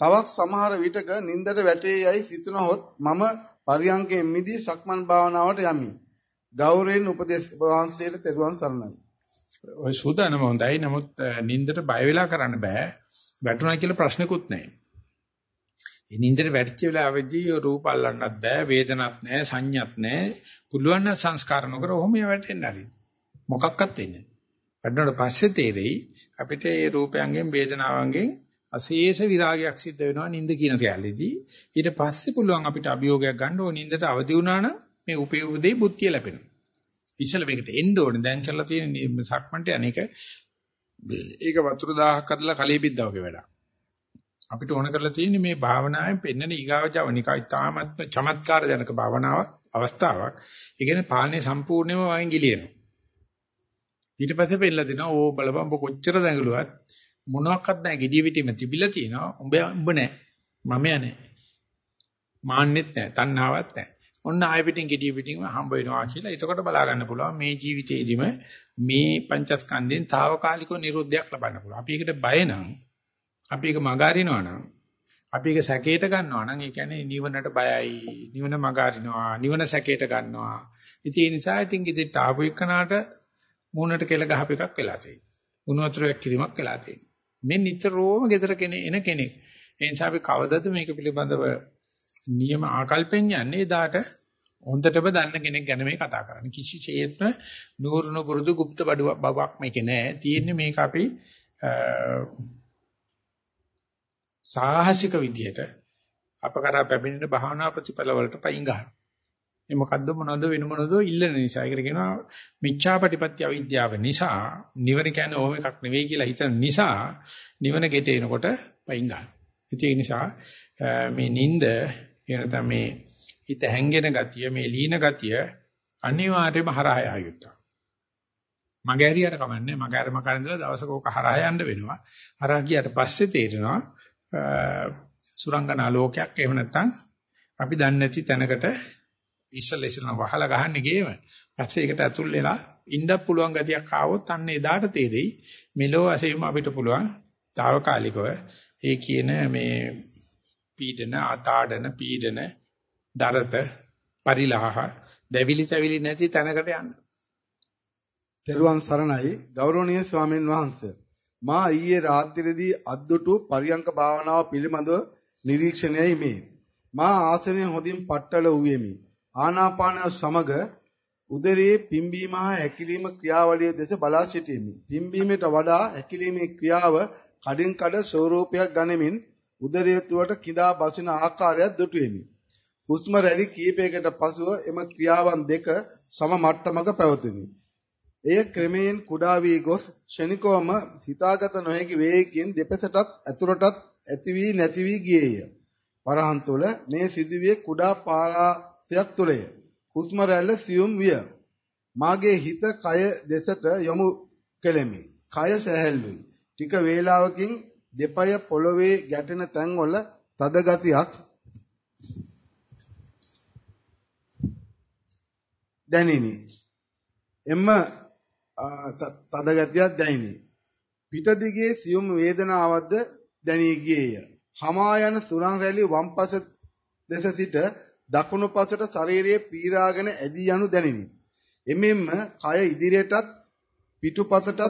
තවත් සමහර විටක නින්දට වැටේ යයි සිතුනහොත් මම පරියංකයෙන් මිදී සක්මන් භාවනාවට යමි. ගෞරවයෙන් උපදේශ වහන්සේට තෙරුවන් සරණයි. ඔය සූදානම හොඳයි. නමුත් නින්දට බය වෙලා කරන්න බෑ. වැටුණා කියලා ප්‍රශ්නකුත් නැහැ. ඒ නින්දට වැටිච්ච වෙලාවෙදී රූප අල්ලන්නත් බෑ, වේදනත් නැහැ, සංඥත් නැහැ. පුළුවන් නම් සංස්කාර නොකර ඔහොම වැටෙන්න හරි. මොකක්වත් වෙන්නේ නැහැ. වැටුණාට පස්සේ තේරෙයි අපිට මේ රූපයන්ගෙන් වේදනාවන්ගෙන් අශේෂ විරාගයක් සිද්ධ වෙනවා නිින්ද කියන කැලේදී. ඊට පස්සේ පුළුවන් අපිට අභියෝගයක් ගන්න ඕන නිින්දට අවදි වුණා නම් මේ උපේ උදේ බුද්ධිය ලැබෙනවා. ඉස්සල මේකට එන්න ඕනේ. දැන් කරලා තියෙන සක්මන්ට අනේක ඒක වතුර දහහක් අදලා කලේ බිද්දා වගේ වැඩක්. අපිට ඕන කරලා තියෙන්නේ මේ භාවනාවෙන් පෙන්වන ඊගාවජව නිකයි තාමත්ම චමත්කාර ජනක භාවනාවක් අවස්ථාවක්. ඒ කියන්නේ පාලනේ සම්පූර්ණයෙන්ම වයින් ගිලිනවා. ඊට පස්සේ පෙන්නලා දෙනවා ඕ බලපන් කොච්චර දැඟලුවත් මොනවත් නැහැ gediya පිටින්ම තිබිලා තියෙනවා. උඹ උඹ නැහැ. මම යන්නේ. මාන්නෙත් නැහැ. තණ්හාවක් නැහැ. ඔන්න ආය පිටින් gediya පිටින්ම හම්බ වෙනවා කියලා. එතකොට බලා ගන්න පුළුවන් මේ ජීවිතේදීම මේ පංචස්කන්ධයෙන් తాවකාලිකව නිරුද්ධයක් ලබන්න පුළුවන්. අපි ඒකට බය නම් අපි ඒක මගහරිනවා නම් අපි ඒක සැකයට ගන්නවා නම් ඒ කියන්නේ නිවනට බයයි නිවන මගහරිනවා නිවන සැකයට ගන්නවා ඉතින් ඒ නිසා ඉතින් ඉදිරියට ආපු එකනට මූණට කෙල ගහප එකක් වෙලා තියෙනවා උණු වතුරක් කිරීමක් වෙලා තියෙනවා මේ නිතරම gedara කෙනෙක් එන කෙනෙක්. ඒ නිසා අපි කවදද මේක පිළිබඳව නියම ආකල්පෙන් යන්නේ එදාට හොඳටම දන්න කෙනෙක් ගැන මේ කතා කරන්නේ. කිසිසේත්ම නూరుණු පුරුදු গুপ্ত බඩුව බවක් මේකේ නෑ. තියෙන්නේ මේක අපි සාහසික විදියට අපකරා පැමිණෙන භාවනා ප්‍රතිඵල වලට පයින් ගන්නවා. මේ මොකද්ද මොනවද වෙන මොනවද ඉල්ලන නිසා. ඒකට කියනවා මිච්ඡාපටිපත්‍ය අවිද්‍යාව නිසා නිවන කියන්නේ ඕම එකක් නෙවෙයි කියලා හිතන නිසා නිවන ගෙටේනකොට පයින් ගන්න. ඒ නිසා මේ නිନ୍ଦ එනතම මේ හිත හැංගෙන ගතිය මේ ලීන ගතිය අනිවාර්යයෙන්ම හරහා ආයුක්ත. මගේ හරියට කමන්නේ මගේ අර මකන ඉඳලා දවසක ඕක හරහා යන්න වෙනවා. හරහා ගියාට පස්සේ තේරෙනවා සුරංගනා ලෝකයක් එහෙම නැත්නම් අපි දන්නේ නැති තැනකට ඉස්සෙල්ලා ඉස්සෙල්ලා වහලා ගහන්නේ ගේම. පස්සේ ඒකට ඇතුල් වෙලා ඉන්නත් පුළුවන් ගතියක් ආවොත් අන්න එදාට තේරෙයි මෙලෝ වශයෙන් අපිට පුළුවන් తాවකාලිකව ඒ කියන මේ පීඩන, ආතාඩන, පීඩන, දරත, පරිලාහ, දෙවිලි තැවිලි නැති තැනකට යන්න. තෙරුවන් සරණයි ගෞරවනීය ස්වාමීන් වහන්සේ මා ඊයේ රාත්‍රියේදී අද්දුටු පරියංක භාවනාව පිළිබඳව නිරීක්ෂණයයි මේ. මා ආසනය හොඳින් පట్టල වූයෙමි. ආනාපාන සමග උදරයේ පිම්බීම හා හැකිලිම ක්‍රියාවලිය දෙස බලා සිටීමි. පිම්බීමට වඩා හැකිලීමේ ක්‍රියාව කඩින් කඩ ස්වරූපයක් ගනිමින් උදරය තුළට කිඳා බසින ආකාරයක් දුටුවෙමි. හුස්ම රැලි කීපයකට පසුව එම ක්‍රියාවන් දෙක සම මට්ටමක පැවතුණි. එය ක්‍රමයෙන් කුඩා වී ගොස් ෂණිකවම හිතාගත නොහැකි වේගයෙන් දෙපසටත් ඇතුළටත් ඇති වී නැති වී ගියේය. වරහන් තුල මේ සිදුවේ කුඩා පාරා තත්ත්වයක් තුලය. හුස්ම රැල්ල සියුම් විය. මාගේ හිත කය දෙසට යොමු කෙලෙමි. කය සැහැල්ලුයි. ටික වේලාවකින් දෙපය පොළවේ ගැටෙන තැන්වල තද ගතියක් දැනිනි. එම්ම තද ගතියක් දැනිනි. පිට දිගේ සියුම් වේදනාවක්ද දැනී ගියේය. හමා යන සුරං රැලි වම් පස දෙස සිට දකුණු පසට ශරීරයේ පීරාගෙන ඇදී යනු දැනිනි. එමෙන්න කය ඉදිරියටත් පිටුපසටත්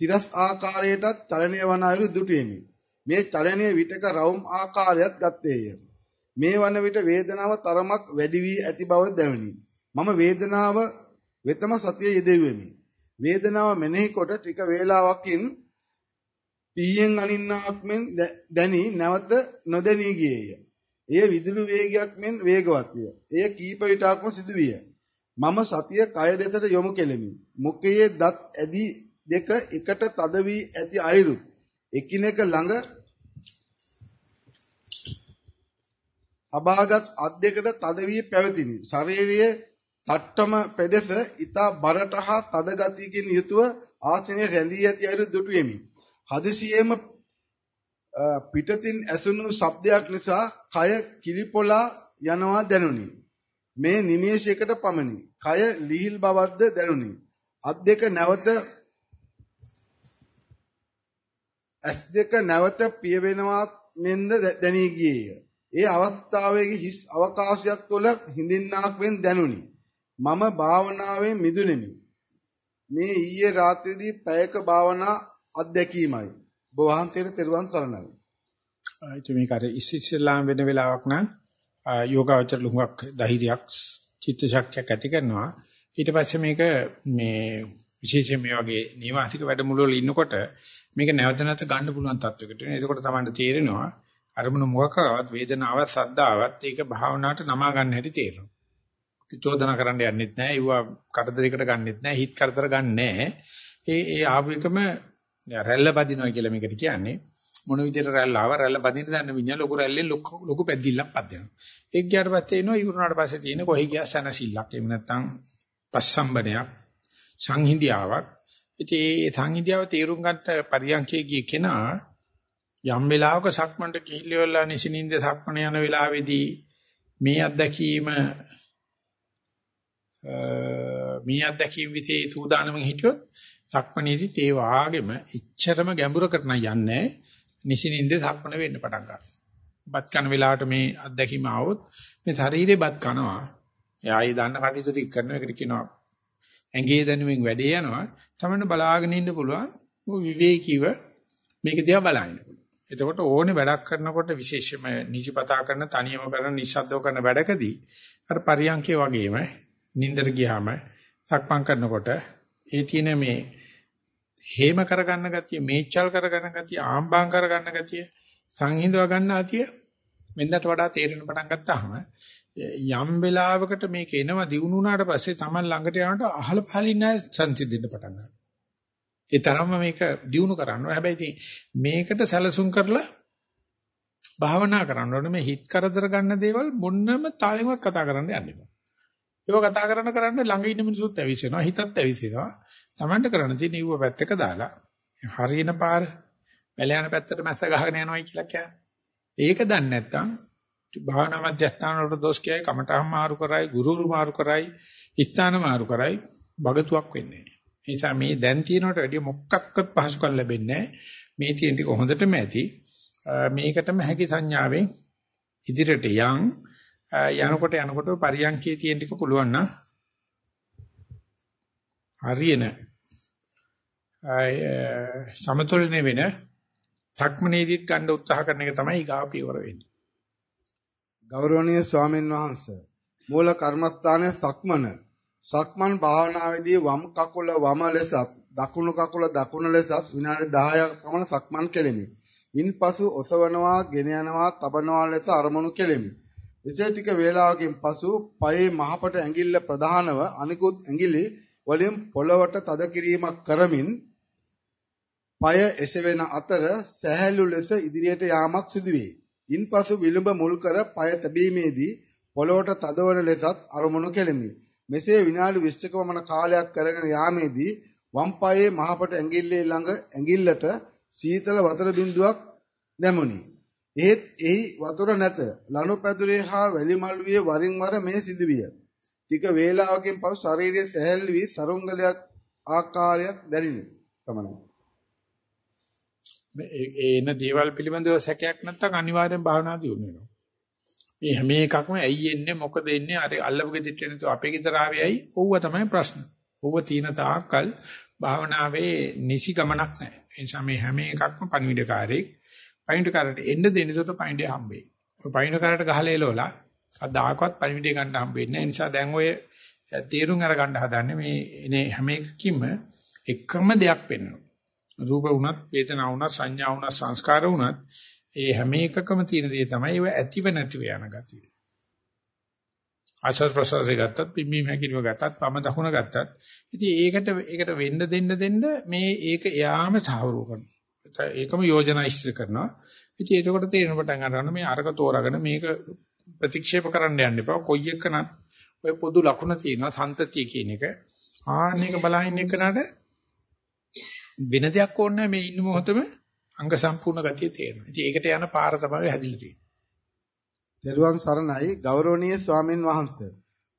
තිරස් ආකාරයටත් චලනය වන අයුරු දුටුවෙමි. මේ චලනය විටක රවුම් ආකාරයක් ගත්තේය. මේ වන විට වේදනාව තරමක් වැඩි වී ඇති බව දැනුනි. මම වේදනාව වෙතම සතිය යෙදෙව්වෙමි. වේදනාව මෙනෙහි කොට ටික වේලාවකින් පීයෙන් අනින්නාක් මෙන් දැනි නැවත නොදැනී ගියේය. එය විදුලි වේගයක් මෙන් වේගවත් විය. එය කීප විටක්ම සිදුවිය. මම සතිය කය දෙසට යොමු කෙලෙමි. මුඛයේ දත් ඇදි දෙක එකට තද වී ඇති අයුරුත් එකිනෙක ළඟ අභාගත් අත් දෙකද තද වී පැවතිනි. ශරීරයේ තට්ටම පෙදෙස ඊතා බරට හා තද ගතියකින් යුතුව ආසනයේ රැඳී ඇති අයුරු දුටුවෙමි. හදිසියෙම පිටතින් ඇසුණු ශබ්දයක් නිසා කය කිලිපොලා යනවා දැනුනි. මේ නිමේෂයකට පමණි. කය ලිහිල් බවක්ද දැනුනි. අත් දෙක නැවත ඇස් දෙක නැවත පියවෙනවා මෙන්ද දැනී ගියේය. ඒ අවස්ථාවේ හිස් අවකාශයක් තුළ හිඳින්නාක් වෙන් දැනුනි. මම භාවනාවෙන් මිදුණෙමි. මේ ඊයේ රාත්‍රියේදී පැයක භාවනා අත්දැකීමයි. ඔබ වහන්සේට තෙරුවන් සරණයි. ආයිත් මේක අර ඉස්සිස්ලාම් වෙන වෙලාවක් නම් යෝගාවචර ලුහුවක් ධෛර්යයක් චිත්ත ශක්තියක් ඇති කරනවා. ඊට පස්සේ මේක මේ විශේෂයෙන් මේ වගේ නිවාසික වැඩමුළු වල ඉන්නකොට මේක නැවත නැවත ගන්න පුළුවන් තත්වයකට එනවා. එතකොට තමයි තේරෙනවා අරමුණු මොකකවත් වේදනාවක් සද්දාවක් ඒක භාවනාවට නමා ගන්න හැටි තේරෙනවා. චෝදනා කරන්න යන්නෙත් නැහැ. ඒවා කරදරයකට ගන්නෙත් නැහැ. හිත කරදර ගන්න නැහැ. ඒ ඒ ආපු එකම රැල්ල බදිනවා කියලා මේකට කියන්නේ. මොන විදිහට රැල්ල ආව රැල්ල බදින්න දන්න මිනිහා ලොකු රැල්ලෙන් ලොකු ලොකු පැද්දිල්ලක් පද්දනවා. ඒක ගියාට පස්සේ එනවා ඉවරනාට පස්සේ තියෙන කොහේ ගියා සනසිල්ලක්. එහෙම නැත්නම් පස්සම්බනයක් සංහිඳියාවක්. ඉතින් ඒ සංහිඳියාව තේරුම් ගන්න පරියන්කේ ගිය කෙනා යම් වෙලාවක සක්මන්ට කිහිල්ලෙවලා නිසිනින්ද සක්මන යන වෙලාවේදී මේ අත්දැකීම මේ අත්දැකීම් විතේ සූදානම්ෙන් හිටියොත් සක්මනේදී ඒ වාගෙම ඉච්ඡරම ගැඹුරකට යන්නේ නිසිනින්ද සක්මන වෙන්න පටන් ගන්නවා. බත් කන වෙලාවට මේ අත්දැකීම આવොත් මේ ශරීරේ බත් කනවා. එයායි දන්න කටයුතු ටික කරන එකට කියනවා ඇඟේ දැනුමින් වැඩේ යනවා. තමන්න බලාගෙන ඉන්න පුළුවන්. විවේකීව මේක දිහා බලන්න. එතකොට ඕනේ වැඩක් කරනකොට විශේෂයෙන්ම නිජපතා කරන තනියම කරන නිස්සද්දව කරන වැඩකදී අර පරියන්කේ වගේම නින්දර ගියාම සක්මන් කරනකොට ඒ තියෙන මේ හේම කරගන්න ගතිය, මේචල් කරගන්න ගතිය, ආම්බාම් කරගන්න ගතිය, සංහිඳව ගන්න අතිය මෙන්දට වඩා තේරෙන පටන් ගත්තාම යම් වෙලාවකට මේක එනවා දිනු වුණාට පස්සේ Taman ළඟට යනකොට අහල පහලින් නැ සංසිඳෙන්න පටන් ගන්නවා. ඒ තරම්ම මේක දිනු කරනවා. හැබැයි ඉතින් මේකට සැලසුම් කරලා භාවනා කරන්න ඕනේ මේ හිත කරදර ගන්න දේවල් මොන්නම තාලෙන්වත් කතා කරන්න යන්න එපා. ඒක කතා කරන කරන්න ළඟ ඉන්න මිනිස්සුත් ඇවිස්සෙනවා හිතත් ඇවිස්සෙනවා. Tamanට කරන්න තියෙන ඉව පැත්තක දාලා හරියන පාර වැල යන පැත්තට මැස්ස ගහගෙන යනවායි කියලා කියන්නේ. ඒක දන්නේ නැත්නම් භාවනා මධ්‍යස්ථාන වලට දොස් කියයි කමටහම් මාරු කරයි ගුරුරු මාරු කරයි ස්ථාන මාරු කරයි බගතුවක් වෙන්නේ නැහැ. ඒ නිසා මේ දැන් තියෙනවට වැඩිය මොකක්වත් පහසුකම් ලැබෙන්නේ මේ තියෙන ටික හොඳටම ඇති. මේකටම හැකි සංඥාවෙන් ඉදිරියට යන් යනකොට යනකොට පරියන්කේ තියෙන ටික පුළුවන් නම් හරියන සමතුලනේ වෙන තක්මනේදීත් ගන්න උත්සාහ කරන එක තමයි ගාව පියවර වෙන්නේ. ගෞරවනීය ස්වාමීන් වහන්සේ මූල කර්මස්ථානයේ සක්මන සක්මන් භාවනාවේදී වම් කකුල වම ලෙසත් දකුණු කකුල දකුණ ලෙසත් විනාඩි 10ක් පමණ සක්මන් කෙලෙමි. ඉන්පසු ඔසවනවා, ගෙන යනවා, තබනවා ලෙස අරමුණු කෙලෙමි. එසේ ටික වේලාවකින් පසු පයේ මහපට ඇඟිල්ල ප්‍රධානව අනිකුත් ඇඟිලි වලින් පොළවට තද කිරීමක් කරමින් පය එසවෙන අතර සැහැල්ලු ලෙස ඉදිරියට යාමක් සිදුවේ. ඉන්පසු විලුඹ මුල් කර පය තැබීමේදී පොළොවට තදවන ලෙසත් අරමුණු කෙලිමි. මෙසේ විනාඩි 20ක පමණ කාලයක් කරගෙන යාමේදී වම් පායේ මහපට ඇඟිල්ලේ ළඟ ඇඟිල්ලට සීතල වතුර බිඳුවක් දැමුනි. එහෙත් එහි වතුර නැත. ලනු පැදුරේ හා වැලි මළුවේ වරින් වර මේ සිදුවිය. ටික වේලාවකින් පසු ශරීරයේ සැහැල්ලු වී සරුංගලයක් ආකාරයක් දැනිනි. පමණයි. මේ එන දේවල් පිළිබඳව සැකයක් නැත්නම් අනිවාර්යෙන් භාවනා දියුණු වෙනවා. මේ හැම එකක්ම ඇයි එන්නේ මොකද එන්නේ අර අල්ලපු ගෙදිට එන තු අපේ ගෙදර ආවේ ඇයි? ඕව තමයි ප්‍රශ්න. ඕව තීන තාක්කල් භාවනාවේ නිසි ගමනක් නැහැ. ඒ නිසා මේ හැම එකක්ම පණිවිඩකාරයෙක් පණිවිඩකාරට එන්න දෙන්න සොත පණිවිඩය හම්බෙයි. ඔය පණිවිඩකාරට ගහලා එලවලා අදාකවත් පණිවිඩය ගන්න හම්බෙන්නේ නැහැ. ඒ නිසා දැන් ඔය තීරුම් අර ගන්න හදන්නේ මේ එනේ හැම එකකින්ම එකම දෙයක් වෙන්නවා. රූප වුණත්, වේදනා වුණත්, සංඥා වුණත්, සංස්කාර වුණත් ඒ හැම එකකම තියෙන දේ තමයි ඒව ඇතිව නැතිව යන ගතිය. ආශස් ප්‍රසවාසය ගත්තත්, පිම්බීම හැකිලිම ගත්තත්, වම දකුණ ගත්තත්, ඉතින් ඒකට ඒකට වෙන්න දෙන්න දෙන්න මේ ඒක එයාම සාහවරු කරනවා. ඒකම යෝජනා ඉස්තර කරනවා. ඉතින් ඒකකොට තේරෙන පටන් ගන්නවා මේ අරක තෝරාගෙන මේක ප්‍රතික්ෂේප කරන්න යන්න එපා. කොයි එකනත් ඔය පොදු ලකුණ තියෙනවා සන්තතිය කියන එක. ආන්න එක බලහින්න එකනට වෙන දෙයක් ඕනේ මේ ඉන්න මොහොතම අංග සම්පූර්ණ ගතිය තේරෙනවා. ඉතින් ඒකට යන පාර තමයි හැදිලා තියෙන්නේ. දරුවන් සරණයි ගෞරවනීය ස්වාමින් වහන්සේ.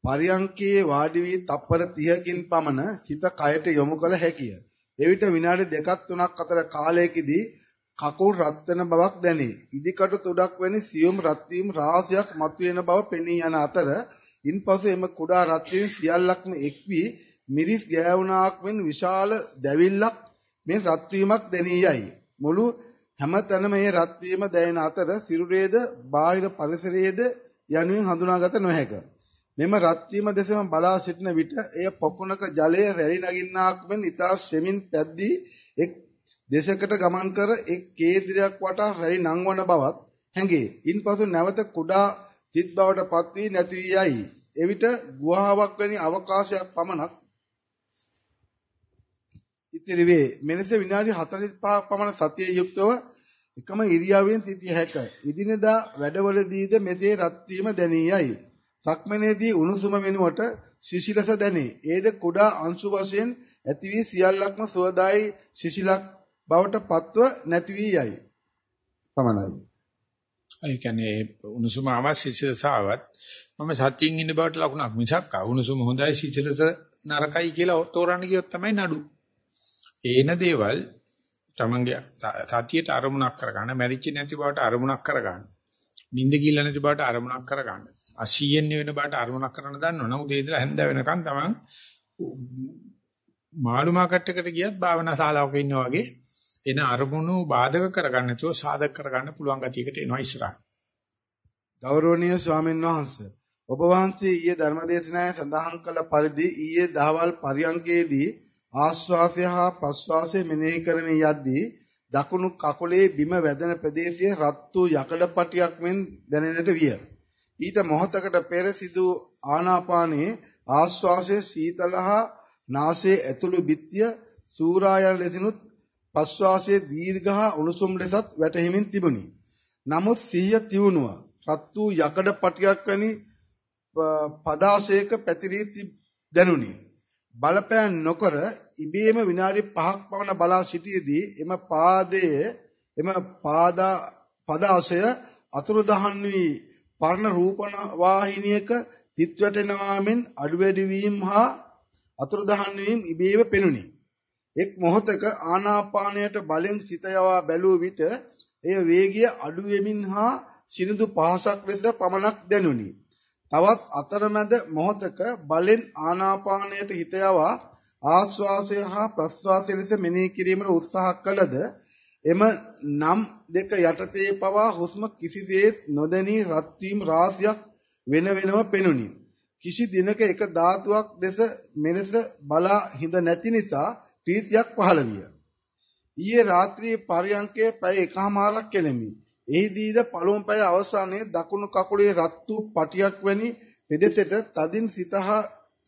පරියංකේ වාඩි වී තප්පර 30කින් පමණ සිත කයට යොමු කළ හැකිය. එවිට විනාඩි දෙකක් තුනක් අතර කාලයකදී කකුල් රත් වෙන බවක් දැනේ. ඉදිකටු තුඩක් වැනි සියුම් රත් වීම රාශියක් මතුවෙන බව පෙනී යන අතර ඉන්පසු එම කුඩා රත් වීම සියල්ලක්ම එක් වී මිරිස් ගෑවුනාක් මෙන් විශාල දැවිල්ලක් මෙන් රත් වීමක් දැනී යයි. මුළු හැමතැනම මේ රත් වීම දැනෙන අතර සිරුරේද බාහිර පරිසරයේද යනුවෙන් හඳුනාගත නොහැක. මෙම රත් වීම දෙසම බලා සිටින විට එය පොකුණක ජලය රැලි නගින්නාක් මෙන් ඉතා ශ්‍රෙමින් පැද්දී එක් දෙසකට ගමන් කර එක් කේන්ද්‍රයක් වටා රැලි නංවන බවත් හැඟේ. ඉන්පසු නැවත කුඩා තිත් බවට පත් වී නැති වී යයි. එවිට ගුහාවක් වැනි අවකාශයක් පමණක් ඉතිරි වේ. මෙලෙස විනාඩි 45ක් පමණ සතිය යුක්තව එකම ඉරියව්වෙන් සිටිය හැක. ඉදිනදා වැඩවලදීද මෙසේ රත් වීම දැනියයි. සක්මනේදී උණුසුම වෙනුවට සිසිලස දැනේ. ඒද කුඩා අංශු වශයෙන් ඇති වී සියල්ලක්ම සුවදායි සිසිලක් බවට පත්ව නැති වී යයි. පමණයි. ඒ කියන්නේ උණුසුම ආවත් සිසිලස ආවත් මම සතියින් ඉන්න බවට ලකුණක් මිසක් උණුසුම හොඳයි සිසිලස නරකයි කියලා තෝරන්න ගියොත් තමයි නඩු. ඒන දේවල් තමන්ගේ සතියට අරමුණක් කරගන්න, මැරිච්ච නැති බවට අරමුණක් කරගන්න. නිින්ද ගිල්ල නැති බවට අරමුණක් කරගන්න. අසීයෙන් වෙන බවට අරමුණක් කරන්න දන්නව. නමුත් ඒ ඉඳලා හැන්ද වෙනකන් තමන් මාළු මාකට් එකට ගියත් භාවනා ශාලාවක ඉන්නා වගේ එන අරමුණු බාධක කරගන්න නැතුව සාධක කරගන්න පුළුවන් ගතියකට එනවා ඉස්සරහ. ගෞරවනීය ස්වාමීන් වහන්සේ ඔබ වහන්සේ ඊයේ ධර්මදේශනාවේ සඳහන් කළ පරිදි ඊයේ දහවල් පරියන්කේදී ආශ්වාසය හා ප්‍රශ්වාසය මෙනෙහි කරමින් යද්දී දකුණු කකුලේ බිම වැදෙන ප්‍රදේශයේ රත් වූ යකඩ පටියක් මෙන් දැනෙන්නට විය. ඊට මොහොතකට පෙර සිදු ආනාපානයේ ආශ්වාසයේ සීතල හා නාසයේ ඇතුළු බිත්තිය සූරායන ලෙසිනුත් ප්‍රශ්වාසයේ දීර්ඝ හා උණුසුම් ලෙසත් වැටහෙමින් තිබුණි. නමුත් සිහිය තියුණුව රත් වූ යකඩ පටියක් වැනි පදාශයක පැතිරී දැනුනි. බලපෑම් නොකර ඉබේම විනාඩි 5ක් පමණ බලා සිටියේදී එම පාදයේ එම පාදා පදාශය අතුරුදහන් වී පර්ණ රූපන වාහිනියක තිත් වැටෙනවා මෙන් අඩු වැඩි වීම හා අතුරුදහන් වීම ඉබේම පෙනුනි. එක් මොහොතක ආනාපානයට බලෙන් සිත යවා බැලුව විට එය වේගය අඩු වෙමින් හා සිනිඳු පහසක් ලෙස පමණක් දැනුනි. තවත් අතරමැද මොහොතක බලෙන් ආනාපානයට හිත යවා ආශ්වාසය හා ප්‍රශ්වාසය ලෙස මෙනෙහි කිරීමට උත්සාහ කළද එම නම් දෙක යටතේ පවා හුස්ම කිසිසේත් නොදැනී රත් වීම රාශියක් වෙන වෙනම පෙනුනි. කිසි දිනක එක ධාතුවක් දෙස මෙලෙස බලා හිඳ නැති නිසා ප්‍රීතියක් පහළ විය. ඊයේ රාත්‍රියේ පරියන්කේ පැය එකමාරක් කෙලෙමි. එහිදීද පළමු පැය අවසානයේ දකුණු කකුලේ රත් වූ පටියක් වැනි පෙදෙසට තදින් සිතහ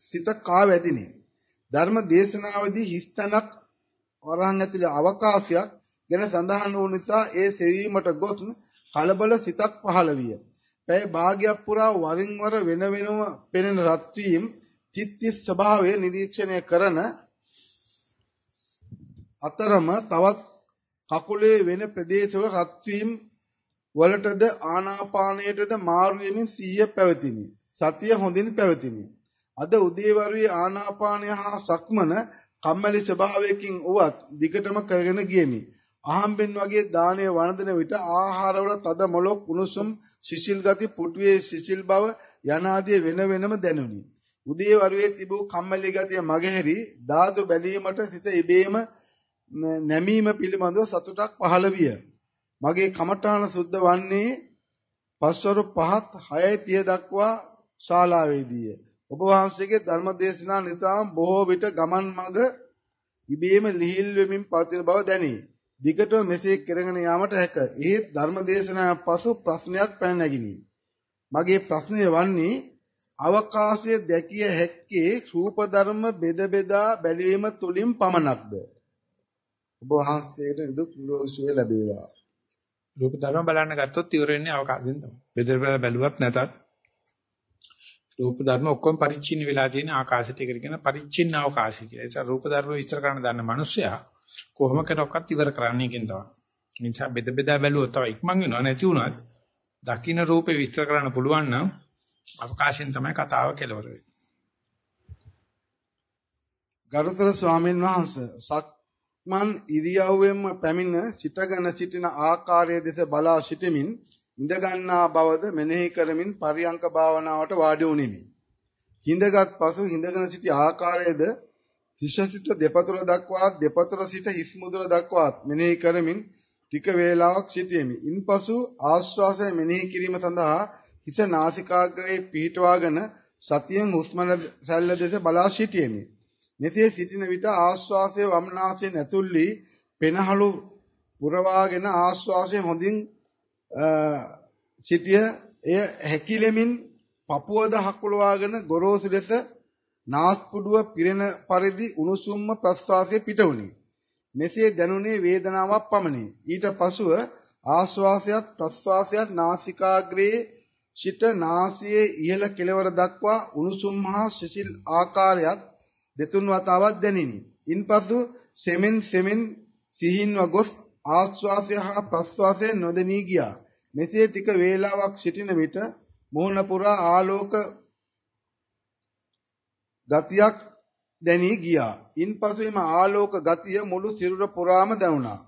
සිත කා වැදිනේ. ධර්ම දේශනාවේදී හිස්තනක් වරහන් ඇතුලේ අවකාශයක් ගැන සඳහන් වූ නිසා ඒ සෙවීමට ගොස් කලබල සිතක් පහළ විය. පැය භාගයක් පුරා වරින් වර වෙන වෙනම පෙනෙන රත් වීම තිත්තිස් ස්වභාවය නිරීක්ෂණය කරන අතරම තවත් කකුලේ වෙන ප්‍රදේශවල රත් වීම වලටද ආනාපානයටද මාරු වෙමින් සිහිය පැවතිනි. සතිය හොඳින් පැවතිනි. අද උදේවරුේ ආනාපානය හා සක්මන කම්මැලි ස්වභාවයකින් උවත් දිගටම කරගෙන ගියමි. අහම්බෙන් වගේ දාණය වළඳන විට ආහාරවල තද මොලොක් උණුසුම් සිසිල් ගති පුටුවේ සිසිල් බව යනාදී වෙන වෙනම දැනුනි. උදේවරුේ තිබූ කම්මැලි ගතිය මගහැරි ධාතු බැලීමට සිත ඉබේම නැමීම පිළිබඳව සතුටක් පහළ විය. මගේ කමඨාන සුද්ධ වන්නේ පස්වරු 5ත් 6යි 30 දක්වා ශාලාවේදීය. ඔබ වහන්සේගේ ධර්ම දේශනා නිසා බොහෝ විට ගමන් මඟ ඉබේම ලිහිල් වෙමින් පවතින බව දැනේ. දිගටම මෙසේ කරගෙන යාමට හැක. ඒත් ධර්ම දේශනාව පසු ප්‍රශ්නයක් පැන නැගිනි. මගේ ප්‍රශ්නය වන්නේ අවකාශයේ දැකිය හැක්කේ රූප ධර්ම බෙද බෙදා බැලීම තුලින් පමණක්ද? ඔබ වහන්සේට දුක් සුවය ලැබේවා. රූප ධර්ම බලන්න ගත්තොත් ඉවර වෙන්නේ අවකාශයෙන් තමයි. බෙදර බැලුවත් නැතත් රූප ධර්ම ඔක්කොම පරිච්ඡින්න වෙලා තියෙන ආකාශයට ඒකට කියන පරිච්ඡින්න අවකාශය කියලා. ඒ නිසා රූප ධර්ම විස්තර කරන්න දන්න මිනිස්සයා කොහොම කරොක්වත් ඉවර කරන්නේ කියන තමයි. ඒ නිසා බෙද බෙදා බැලුවොත් තව ඉක්මන් වෙනවා නැති වුණත් දකින්න රූපේ විස්තර කරන්න පුළුවන් නම් අවකාශයෙන් තමයි කතාව කෙලවර වෙන්නේ. ගරුතර ස්වාමීන් වහන්සේ සක්මන් ඉරියව්වෙන්ම පැමිණ සිටගෙන සිටින ආකාරය දෙස බලා සිටමින් ඉඳ ගන්නා බවද මෙනෙහි කරමින් පරියංක භාවනාවට වාඩි වුනිමි. හිඳගත් පසු හිඳගෙන සිටි ආකාරයේද හිස සිට දෙපතුල දක්වා දෙපතුල සිට හිස් මුදුන දක්වාත් මෙනෙහි කරමින් ටික වේලාවක් සිටියෙමි. ඉන්පසු ආශ්වාසය මෙනෙහි කිරීම සඳහා හිස නාසිකාග්‍රයේ පිහිටවාගෙන සතියෙන් හුස්ම රැල්ල දෙස බලා සිටියෙමි. මෙසේ සිටින විට ආශ්වාසයේ වම්නාසයෙන් ඇතුල් වී පෙනහළු පුරවාගෙන ආශ්වාසය හොඳින් සිටිය එය හැකිලෙමින් පපුවද හකුලවාගෙන ගොරෝසු ලෙස නාස්පුඩුව පිරෙන පරිදි උණුසුම්ම ප්‍රස්වාසය පිටවුනි. මෙසේ දැනුනේ වේදනාවක් පමණි. ඊට පසුව ආශ්වාසයත් ප්‍රස්වාසයත් නාසිකාග්‍රයේ සිට නාසයේ ඉහළ කෙළවර දක්වා උණුසුම් හා සිසිල් ආකාරයත් දෙතුන් වතාවක් දැනිනි. ඉන්පසු සෙමෙන් සෙමෙන් සිහින්ව ගොස් ආශ්වාසය හා ප්‍රශ්වාසය නොදෙනී ගියා. මෙසේ ටික වේලාවක් සිටින විට මුහුණ පුරා ආලෝක ගතියක් දැනී ගියා. ඉන්පසු එම ආලෝක ගතිය මුළු සිරුර පුරාම දැනුණා.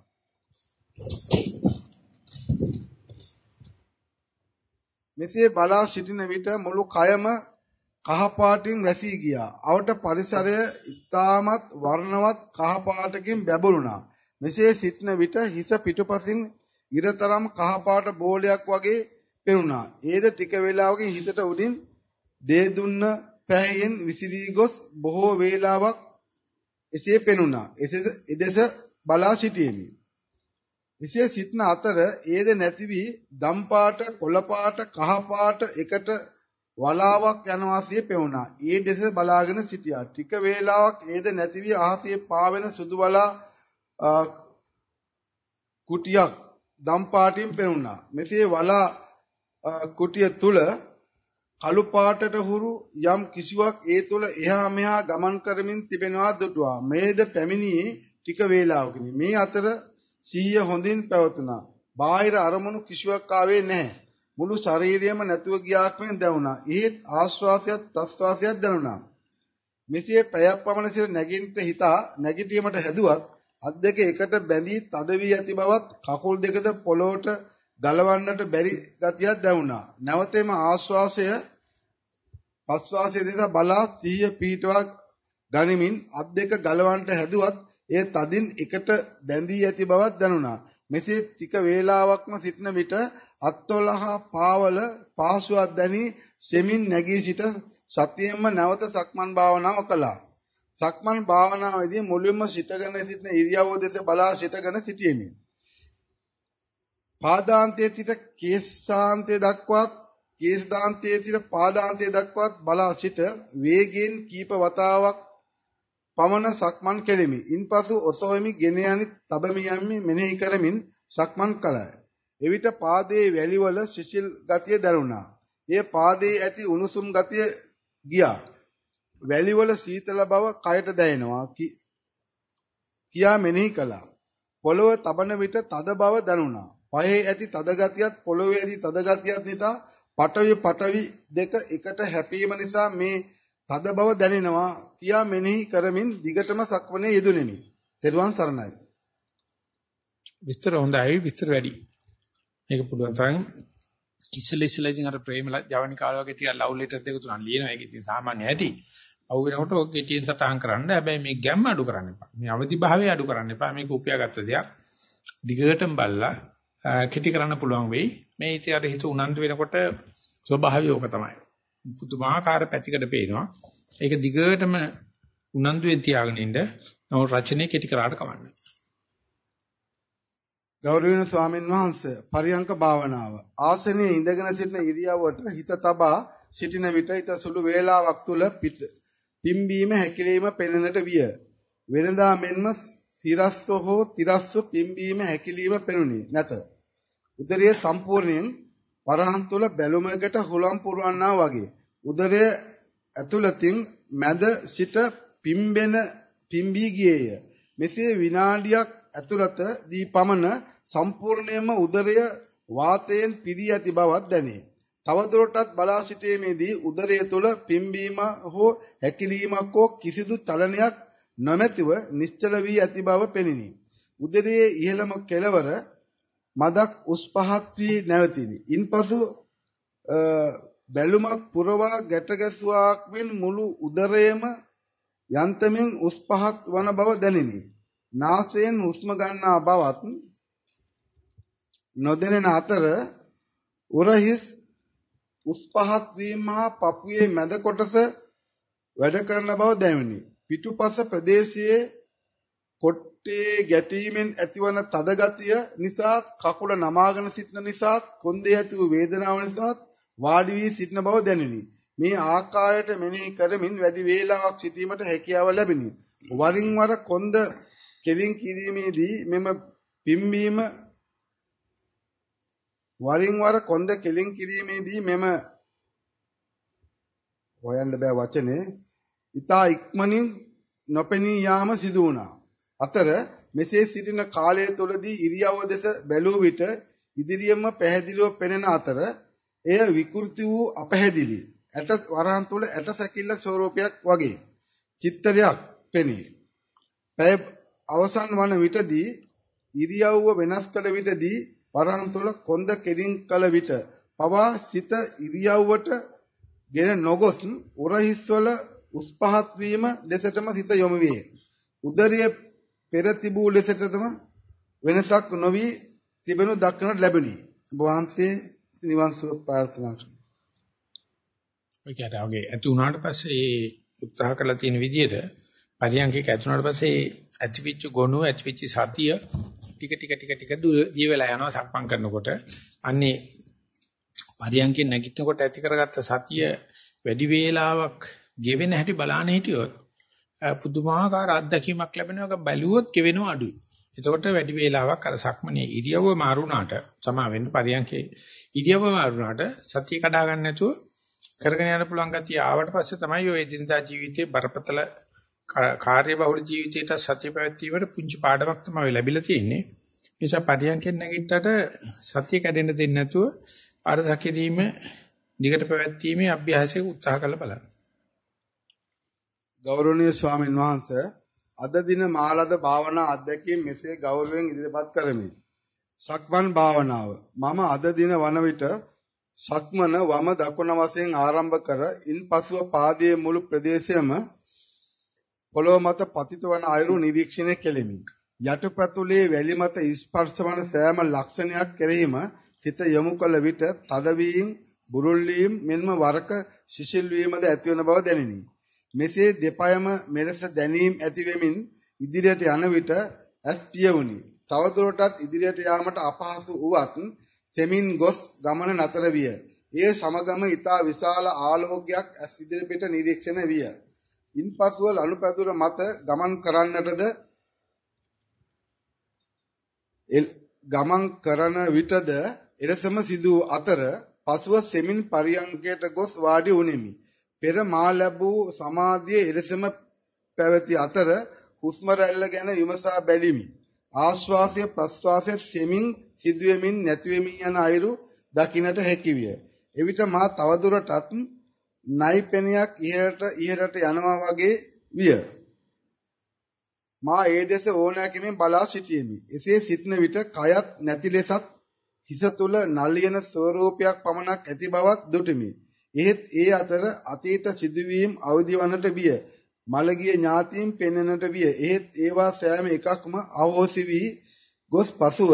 මෙසේ බලා සිටින විට මුළු කයම කහපාටින් වැසී ගියා. අවට පරිසරය ඉතාමත් වර්ණවත් කහපාටකින් බැබළුණා. මෙසේ සිටින විට හිස පිටුපසින් ඉරතරම් කහපාට බෝලයක් වගේ පෙනුණා. ඒද ටික වේලාවකින් හිසට උඩින් දේ දුන්න පැහැයෙන් විසිරී ගොස් බොහෝ වේලාවක් එසේ පෙනුණා. එදෙස බලා සිටියෙමි. එසේ සිටන අතර ඒද නැති වී දම් පාට, කොළ පාට, කහ පාට එකට වලාවක් යන වාසිය පෙවුණා. ඒ දෙස බලාගෙන සිටියා. ටික වේලාවක් ඒද නැති වී අහසේ පාවෙන සුදු වලා කුටියක් දම් පාටින් පෙනුණා. මෙසේ වලා කුටිය තුල කළු පාටට හුරු යම් කිසිවක් ඒ තුල එහා මෙහා ගමන් කරමින් තිබෙනවා දුටුවා. මේද පැමිණියේ ටික වේලාවකිනි. මේ අතර සීය හොඳින් පැවතුණා. බාහිර අරමුණු කිසිවක් ආවේ නැහැ. මුළු ශරීරයම නැතුව ගියාක් මෙන් දැනුණා. ඒත් ආශ්වාසයත් ප්‍රශ්වාසයත් දැනුණා. මෙසේ පැයක් පමණ සිට නැගින්ට හිතා නැගිටීමට හැදුවත් අත් දෙක එකට බැඳී තද වී ඇති බවත් කකුල් දෙකද පොළොවට ගලවන්නට බැරි ගතියක් දැනුණා. නැවතෙම ආශ්වාසය ප්‍රශ්වාසය දෙස බලා සිහිය පීඨවා ගනිමින් අත් දෙක ගලවන්නට හැදුවත් ඒ තදින් එකට බැඳී ඇති බවක් දැනුණා. මෙසේ ටික වේලාවක්ම සිටන විට අත්වල හා පාවල පාසුවක් දැනි සෙමින් නැගී සිට සතියෙන්ම නැවත සක්මන් භාවනාව කළා. සක්මන් භාවනාවේදී මුලින්ම සිටගෙන සිටින ඉරියව්ව දෙස බලා සිටගෙන සිටීමේ පාදාන්තයේ සිට කේසාන්තයේ දක්වාත් කේසදාන්තයේ සිට පාදාන්තයේ දක්වාත් බලා සිට වේගයෙන් කීප වතාවක් පමණ සක්මන් කෙලිමි. ඉන්පසු ඔසෝෙමි ගෙන යනි තබමි යම්මි මෙනෙහි කරමින් සක්මන් කළා. එවිට පාදයේ වැලිවල සිසිල් ගතිය දැනුණා. ඒ පාදයේ ඇති උණුසුම් ගතිය ගියා. වැලිවල සීතල බව කයට දැනෙනවා කියා මෙනෙහි කළා. පොළව තබන විට තද බව දැනුණා. පහේ ඇති තද ගතියත් පොළවේ ඇති තද ගතියත් නිසා පටවි පටවි දෙක එකට හැපීම නිසා මේ තද බව දැනෙනවා කියා මෙනෙහි කරමින් දිගටම සක්වනේ යෙදුණෙමි. තෙරුවන් සරණයි. විස්තර හොඳයි විස්තර වැඩි. මේක පුළුවන් තරම් ඉස්සෙල්ල ඉස්සෙල්ල ඉතින් අර ප්‍රේම ජවනි කාල වගේ ටිකක් ලව් ලෙටර් දෙක තුනක් ලියනවා. ඒක ඉතින් සාමාන්‍ය ඇති. අවු වෙනකොට ඔක කෙටියෙන් සටහන් කරන්න. හැබැයි මේ ගැම්ම අඩු කරන්න එපා. මේ අවදි භාවය අඩු කරන්න එපා. මේක උපයාගත්ත දෙයක්. දිගටම බල්ලා කෙටි කරන්න පුළුවන් වෙයි. මේ ඉතින් අර හිත උනන්දු වෙනකොට ස්වභාවය ඕක තමයි. පුදුමාකාර පැතිකඩ පේනවා. ඒක දිගටම උනන්දුවෙන් තියාගෙන ඉන්න නමුත් රචනයේ කෙටි කරාට කමන්නේ. ගෞරවනීය ස්වාමින් වහන්සේ පරියංක භාවනාව ආසනයේ ඉඳගෙන සිටින ඉරියව්වට හිත තබා සිටින විට ඊට සුළු වේලාවක් තුල පිට පිම්බීම හැකිලිම පෙනෙනට විය. වෙනදා මෙන්ම සිරස්ව හෝ තිරස්ව පිම්බීම හැකිලිම පෙනුනි නැත. උදරයේ සම්පූර්ණයෙන් වරහන් තුල බැලුමකට හුලම් පුරවන්නා වගේ. උදරය ඇතුළතින් මැද සිට පිම්බෙන පිම්බී ගියේය. මෙසේ විනාඩියක් ඇතුළත දී පමණ සම්පූර්ණයෙන්ම උදරය වාතයෙන් පිරී ඇති බවක් දැනේ. තවදුරටත් බලා සිටීමේදී උදරය තුළ පිම්බීම හෝ හැකිලීමක් හෝ කිසිදු චලනයක් නොමැතිව නිශ්චල වී ඇති බව පෙනිනි. උදරයේ ඉහළම කෙළවර මදක් උස් පහත් වී නැවතිනි. ඉන්පසු බැලුමක් පුරවා ගැට ගැසුවාක් මෙන් මුළු උදරයම යන්තමින් උස් පහත් වන බව දැනිනි. නාසයෙන් හුස්ම ගන්නා බවත් නොදැනෙන අතර උරහිස් උස් පහත් වීම හා පපුවේ මැද කොටස වැඩ කරන බව දැනුනි. පිටුපස ප්‍රදේශයේ කොට්ටේ ගැටීමෙන් ඇතිවන තද ගතිය නිසා කකුල නමාගෙන සිටින නිසා කොන්දේ ඇති වූ වේදනාව නිසා වාඩි වී සිටින බව දැනුනි. මේ ආකාරයට මෙනෙහි කරමින් වැඩි වේලාවක් සිටීමට හැකියාව ලැබිනි. වරින් වර කොන්ද කෙලින් කිරීමේදී මෙම පිම්බීම වරින් වර කොන්ද කෙලින් කිරීමේදී මෙම හොයන්න බෑ වචනේ ඊතා ඉක්මනින් නොපෙනී යාම සිදු වුණා. අතර මෙසේ සිටින කාලය තුළදී ඉරියව්ව දෙස බැලූ විට ඉදිරියෙන්ම පැහැදිලිව පෙනෙන අතර එය විකෘති වූ අපැහැදිලි ඇට වරහන් තුළ ඇට සැකිල්ලක් ස්වරූපයක් වගේ චිත්‍රයක් පෙනේ. පැය අවසන් වන විටදී ඉරියව්ව වෙනස් කළ විටදී වරහන් තුළ කොන්ද කෙලින් කළ විට පවා සිත ඉරියව්වට ගෙන නොගොස් උරහිස්වල උස් පහත් වීම දෙසටම සිත යොමු වේ. උදරයේ පෙර තිබූ ලෙසටම වෙනසක් නොවි තිබෙනු දක්නට ලැබුණි. ඔබ වහන්සේ නිවන් සුව ප්‍රාර්ථනා කරමි. ඔය කියන්නේ ඔගේ ඇති වුණාට පස්සේ ඒ උත්සාහ කරලා තියෙන විදිහට පරියන්කේක ඇති වුණාට පස්සේ ඇතිවිච්ච ගොනු ඇතිවිච්ච සතිය ටික ටික ටික ටික දිය වෙලා යනවා සක්මන් කරනකොට අන්නේ පරියන්කේ නැගිටිනකොට ඇති කරගත්ත සතිය වැඩි වේලාවක් ගෙවෙන හැටි බලාන හිටියොත් පුදුමාකාර අත්දැකීමක් ලැබෙනවා බැලුවොත් කෙවෙනව අඩුයි. එතකොට වැඩි වේලාවක් අර සක්මනේ ඉරියව්ව මාරුණාට සමා වෙන්න පරියන්කේ ඉරියව්ව මාරුණාට සතිය කඩා ගන්න නැතුව කරගෙන යන්න පුළුවන් ගතිය ආවට පස්සේ තමයි ඔය එදිනදා ජීවිතේ බරපතල කාර්යබහුල ජීවිතයට සත්‍ය පැවැත්වීමට පුංචි පාඩමක් තමයි ලැබිලා තියෙන්නේ. නිසා පරියන්කෙන් නැගිට්ටට සත්‍ය කැඩෙන්න දෙන්නේ නැතුව අර සැකීම දිගට පැවැත්වීමේ අභ්‍යාසයක උත්සාහ කරලා බලන්න. ගෞරවනීය ස්වාමින් වහන්සේ අද දින මාලද භාවනා අධ්‍යක්ෂින් මෙසේ ගෞරවයෙන් ඉදිරිපත් කරමි. සක්මන් භාවනාව මම අද දින වන විට සක්මන වම දකුණ වශයෙන් ආරම්භ කර ඉන්පසුව පාදයේ මුළු ප්‍රදේශයම පොළොව මත පතිත වන අයුරු නිරීක්ෂණය කෙලිමි. යටපැතුලේ වැලි මත ස්පර්ශ වන සෑම ලක්ෂණයක් කෙරෙහිම සිත යොමු කළ විට තදවීම, බුරුල් වීම මෙන්ම වරක සිසිල් වීමද ඇතිවන බව දැනිනි. මෙසේ දෙපයම මෙලෙස දැනීම ඇති වෙමින් ඉදිරියට යන විට ඇස් පියවුනි. තවදුරටත් ඉදිරියට යාමට අපහසු වුවත් සෙමින් ගොස් ගමන නතර විය. ඒ සමගම ඊතා විශාල ආලෝකයක් ඇස් ඉදිරිපිට නිරීක්ෂණය විය. ඉන්පසුව ලනුපැදුර මත ගමන් කරන්නටද ගමන් කරන විටද එරසම සිදු අතර පසුව සෙමින් පරියංකයට ගොස් වාඩි වුනිමි. පෙර මා ලැබූ සමාධිය එරසම පැවති අතර හුස්ම රැල්ල ගැන විමසා බැලිමි. ආශ්වාසය ප්‍රශ්වාසය සෙමින් සිදුවෙමින් නැතිවෙමින් යන අයුරු දකින්නට හැකිවිය. එවිට මා තවදුරටත් නයිපෙනියක් ඉහළට ඉහළට යනවා වගේ විය. මා ඒ දෙස ඕනෑකමින් බලා සිටියෙමි. එසේ සිටින විට කයත් නැති ලෙසත් හිස තුල නලියන ස්වරූපයක් පමණක් ඇති බවත් දුටිමි. එහෙත් ඒ අතර අතීත සිදුවීම් අවදි වන්නට බිය. මළගිය ඥාතීන් පෙනෙන්නට විය. එහෙත් ඒවා සෑම එකක්ම අවෝසි වී ගොස් පසුව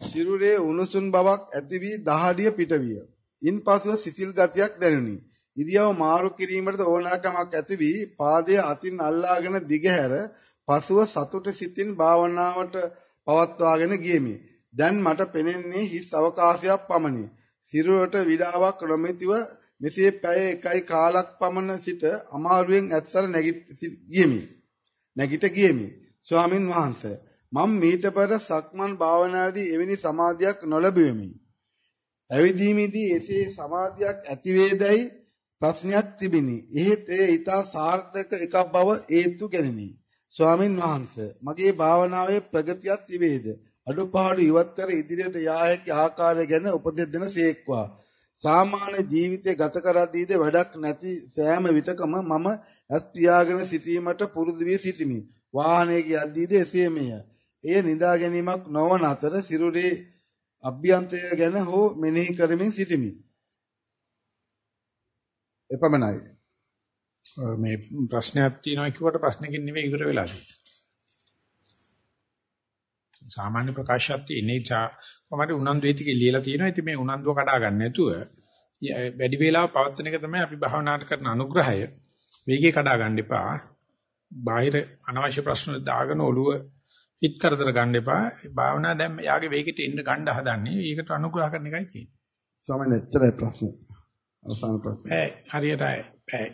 සිරුරේ උණුසුම් බවක් ඇති වී දහඩිය පිටවිය. ඉන්පසුව සිසිල් ගතියක් දැනුනි. ඉරියව් මාරු කිරීමට ඕනෑකමක් ඇති වී පාදයේ අතින් අල්ලාගෙන දිගහැර පසුව සතුට සිතින් භාවනාවට පවත්වාගෙන ගියමි. දැන් මට පෙනෙන්නේ හිස් අවකාශයක් පමණි. සිරුරට විඩාවක් නොමැතිව මෙසේ පැය එකයි කාලක් පමණ සිට අමාරුවෙන් ඇත්සර නැගිට ගියමි. නැගිට ගියමි. ස්වාමින් වහන්සේ මම මීට පෙර සක්මන් භාවනාවේදී එවැනි සමාධියක් නොලැබුවෙමි. ඇවිදීමේදී එසේ සමාධියක් ඇති වේදයි ප්‍රශ්නයක් තිබිනි. එහෙත් එය ඊටා සාර්ථක එකක් බව හේතු ගැනිනි. ස්වාමින් වහන්සේ මගේ භාවනාවේ ප්‍රගතියක් තිබේද? අඩුපාඩු ඉවත් කර ඉදිරියට යා හැකි ආකාරය ගැන උපදෙස් දෙන සේක්වා. සාමාන්‍ය ජීවිතය ගත කරද්දීද වැඩක් නැති සෑම විටකම මම ඇස් පියාගෙන සිටීමට පුරුදු වී සිටිමි. වාහනයක යද්දීද එසේමය. එය නිදා ගැනීමක් නොවන අතර සිරුරේ අභ්‍යන්තරය ගැන හෝ මෙනෙහි කරමින් සිටිමි. එපමණයි. මේ ප්‍රශ්නයක් තියෙනවා කිව්වට ප්‍රශ්නකින් නෙවෙයි ඉවර වෙලා සාමාන්‍ය ප්‍රකාශයක් තියෙන්නේ චා කොහමද උනන්දු වෙති කියලා ලියලා තියෙනවා. ඉතින් මේ උනන්දුව කඩා ගන්න නැතුව වැඩි වේලාව පවත්වන එක තමයි අපි භාවනාට කරන අනුග්‍රහය. වේගය කඩා ගන්න එපා. බාහිර අනවශ්‍ය ප්‍රශ්න දාගෙන ඔළුව හිත කරදර ගන්න එපා. භාවනා දැන් යාගේ වේගෙට එන්න ගන්න හදන්නේ. ඒකට අනුග්‍රහ කරන එකයි තියෙන්නේ. ස්වාමීන් වහන්සේ ප්‍රශ්න. අවසාන ප්‍රශ්න. ඈ හරියට ඈ.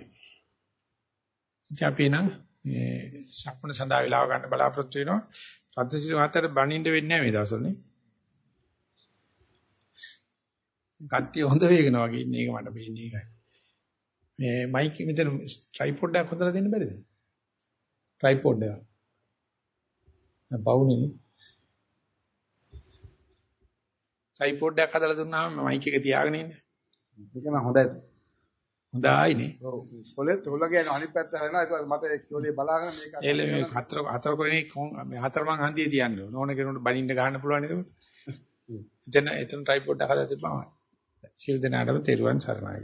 අපි නම් මේ සක්මණ සඳහා වෙලාව ගන්න බලාපොරොත්තු වෙනවා. සද්දසිරි මාතර බණින්න වෙන්නේ නැහැ මේ දවස්වලනේ. කට්ටිය හොඳ වේගනවා වගේ ඉන්නේ ඒක මට පේන්නේ ඒකයි. මේ මයික් මෙතන ට්‍රයිපොඩ් එකක් හොදලා දෙන්න බැරිද? ට්‍රයිපොඩ් එක. බවුනේ. ට්‍රයිපොඩ් එකක් හදලා දුන්නාම මයික් එක තියාගෙන ඉන්න. ඒක නම් හොඳයි. හොඳයිනේ. ඔව්. පොලෙත් උලගෙන අනිත් පැත්ත හරිනවා. ඒක මට ඒකෝලේ බලාගෙන මේක එළ මේ හතර හතර කොනේ මේ හතර මං හන්දියේ තියන්න ඕන. ඕන කෙනෙකුට බනින්න ගන්න පුළුවන් නේද? එතන එතන ට්‍රයිපොඩ් එක හදලා තිබ්බම. සිල් දනාඩම තෙරුවන් සරණයි.